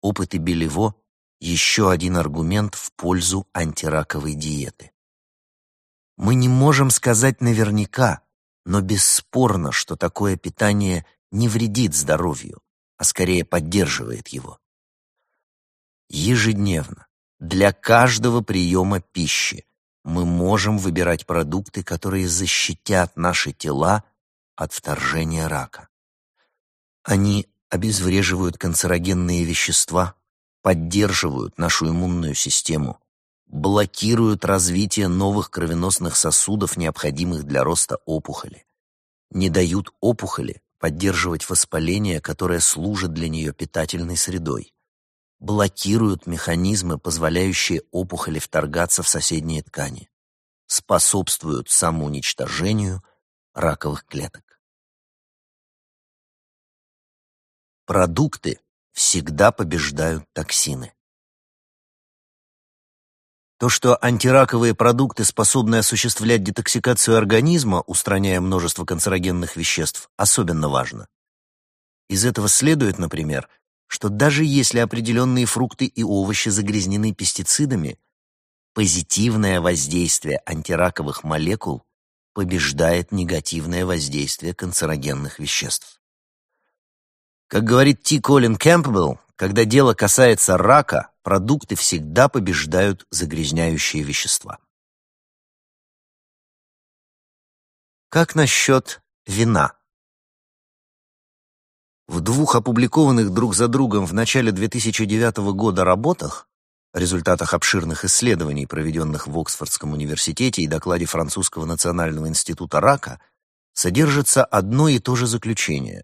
Опыты Белево – еще один аргумент в пользу антираковой диеты. Мы не можем сказать наверняка, но бесспорно, что такое питание не вредит здоровью, а скорее поддерживает его. Ежедневно, для каждого приема пищи, мы можем выбирать продукты, которые защитят наши тела от вторжения рака. Они обезвреживают канцерогенные вещества, поддерживают нашу иммунную систему, блокируют развитие новых кровеносных сосудов, необходимых для роста опухоли, не дают опухоли поддерживать воспаление, которое служит для нее питательной средой, блокируют механизмы, позволяющие опухоли вторгаться в соседние ткани, способствуют самоуничтожению раковых клеток. Продукты всегда побеждают токсины. То, что антираковые продукты способны осуществлять детоксикацию организма, устраняя множество канцерогенных веществ, особенно важно. Из этого следует, например, что даже если определенные фрукты и овощи загрязнены пестицидами, позитивное воздействие антираковых молекул побеждает негативное воздействие канцерогенных веществ. Как говорит Ти Колин Кэмпбелл, когда дело касается рака, продукты всегда побеждают загрязняющие вещества. Как насчет вина? В двух опубликованных друг за другом в начале 2009 года работах, результатах обширных исследований, проведенных в Оксфордском университете и докладе Французского национального института рака, содержится одно и то же заключение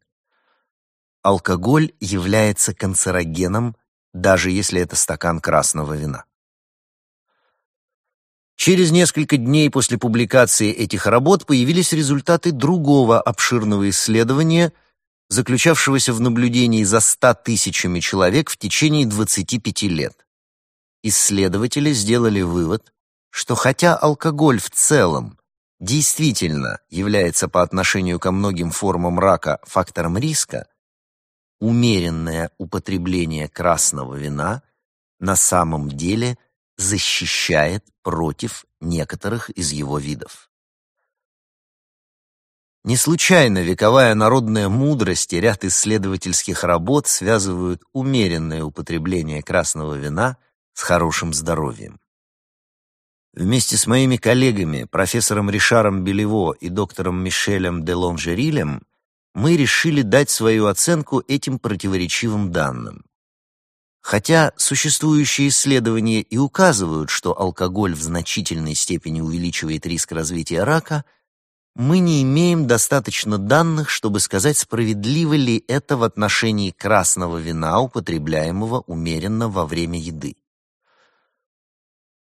алкоголь является канцерогеном, даже если это стакан красного вина. Через несколько дней после публикации этих работ появились результаты другого обширного исследования, заключавшегося в наблюдении за 100 тысячами человек в течение 25 лет. Исследователи сделали вывод, что хотя алкоголь в целом действительно является по отношению ко многим формам рака фактором риска, умеренное употребление красного вина на самом деле защищает против некоторых из его видов. Не случайно вековая народная мудрость и ряд исследовательских работ связывают умеренное употребление красного вина с хорошим здоровьем. Вместе с моими коллегами, профессором Ришаром Белево и доктором Мишелем де Лонжерилем, мы решили дать свою оценку этим противоречивым данным. Хотя существующие исследования и указывают, что алкоголь в значительной степени увеличивает риск развития рака – мы не имеем достаточно данных, чтобы сказать, справедливо ли это в отношении красного вина, употребляемого умеренно во время еды.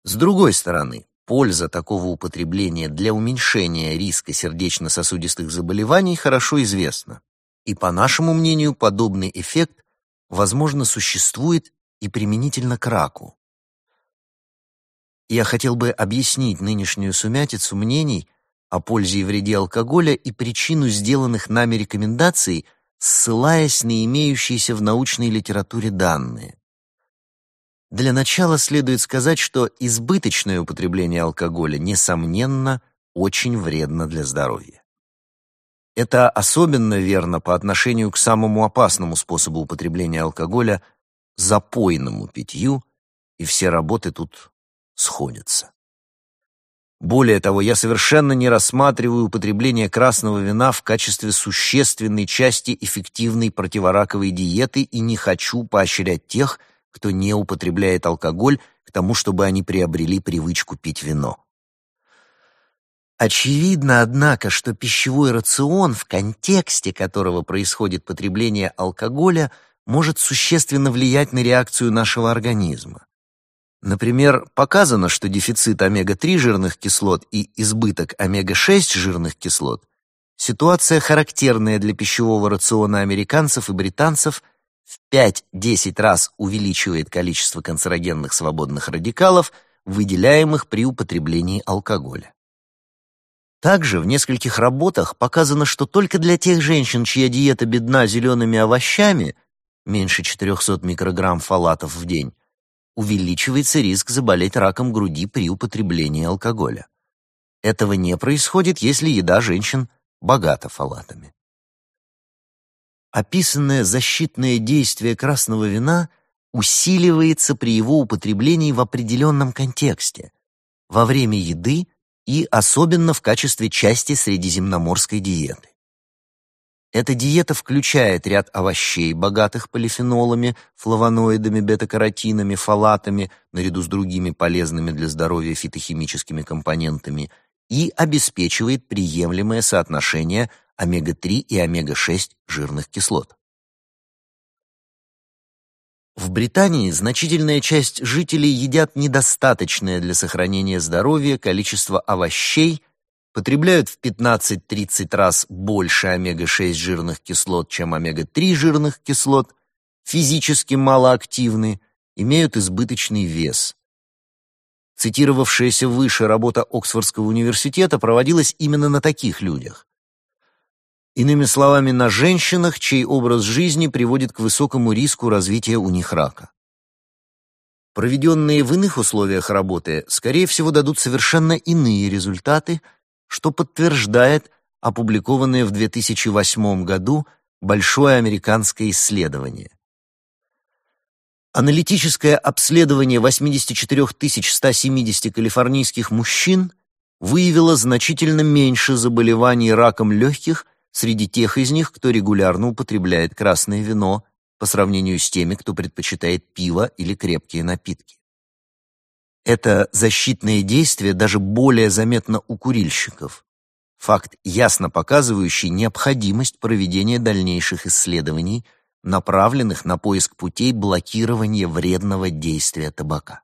С другой стороны, польза такого употребления для уменьшения риска сердечно-сосудистых заболеваний хорошо известна, и, по нашему мнению, подобный эффект, возможно, существует и применительно к раку. Я хотел бы объяснить нынешнюю сумятицу мнений – о пользе и вреде алкоголя и причину сделанных нами рекомендаций, ссылаясь на имеющиеся в научной литературе данные. Для начала следует сказать, что избыточное употребление алкоголя, несомненно, очень вредно для здоровья. Это особенно верно по отношению к самому опасному способу употребления алкоголя – запойному питью, и все работы тут сходятся. Более того, я совершенно не рассматриваю употребление красного вина в качестве существенной части эффективной противораковой диеты и не хочу поощрять тех, кто не употребляет алкоголь, к тому, чтобы они приобрели привычку пить вино. Очевидно, однако, что пищевой рацион, в контексте которого происходит потребление алкоголя, может существенно влиять на реакцию нашего организма. Например, показано, что дефицит омега-3 жирных кислот и избыток омега-6 жирных кислот – ситуация, характерная для пищевого рациона американцев и британцев, в 5-10 раз увеличивает количество канцерогенных свободных радикалов, выделяемых при употреблении алкоголя. Также в нескольких работах показано, что только для тех женщин, чья диета бедна зелеными овощами, меньше 400 микрограмм фалатов в день, увеличивается риск заболеть раком груди при употреблении алкоголя. Этого не происходит, если еда женщин богата фалатами. Описанное защитное действие красного вина усиливается при его употреблении в определенном контексте, во время еды и особенно в качестве части средиземноморской диеты. Эта диета включает ряд овощей, богатых полифенолами, флавоноидами, бета-каротинами, фолатами, наряду с другими полезными для здоровья фитохимическими компонентами, и обеспечивает приемлемое соотношение омега-3 и омега-6 жирных кислот. В Британии значительная часть жителей едят недостаточное для сохранения здоровья количество овощей, потребляют в 15-30 раз больше омега-6 жирных кислот, чем омега-3 жирных кислот, физически малоактивны, имеют избыточный вес. Цитировавшаяся выше работа Оксфордского университета проводилась именно на таких людях. Иными словами, на женщинах, чей образ жизни приводит к высокому риску развития у них рака. Проведенные в иных условиях работы, скорее всего, дадут совершенно иные результаты – что подтверждает опубликованное в 2008 году большое американское исследование. Аналитическое обследование 84 170 калифорнийских мужчин выявило значительно меньше заболеваний раком легких среди тех из них, кто регулярно употребляет красное вино, по сравнению с теми, кто предпочитает пиво или крепкие напитки. Это защитное действие даже более заметно у курильщиков. Факт, ясно показывающий необходимость проведения дальнейших исследований, направленных на поиск путей блокирования вредного действия табака.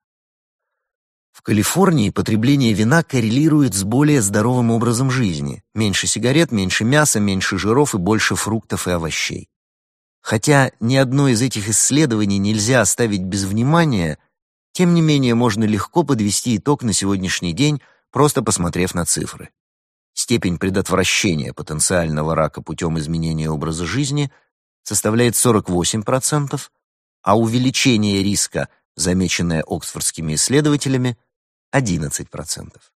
В Калифорнии потребление вина коррелирует с более здоровым образом жизни. Меньше сигарет, меньше мяса, меньше жиров и больше фруктов и овощей. Хотя ни одно из этих исследований нельзя оставить без внимания, тем не менее, можно легко подвести итог на сегодняшний день, просто посмотрев на цифры. Степень предотвращения потенциального рака путем изменения образа жизни составляет 48%, а увеличение риска, замеченное оксфордскими исследователями, 11%.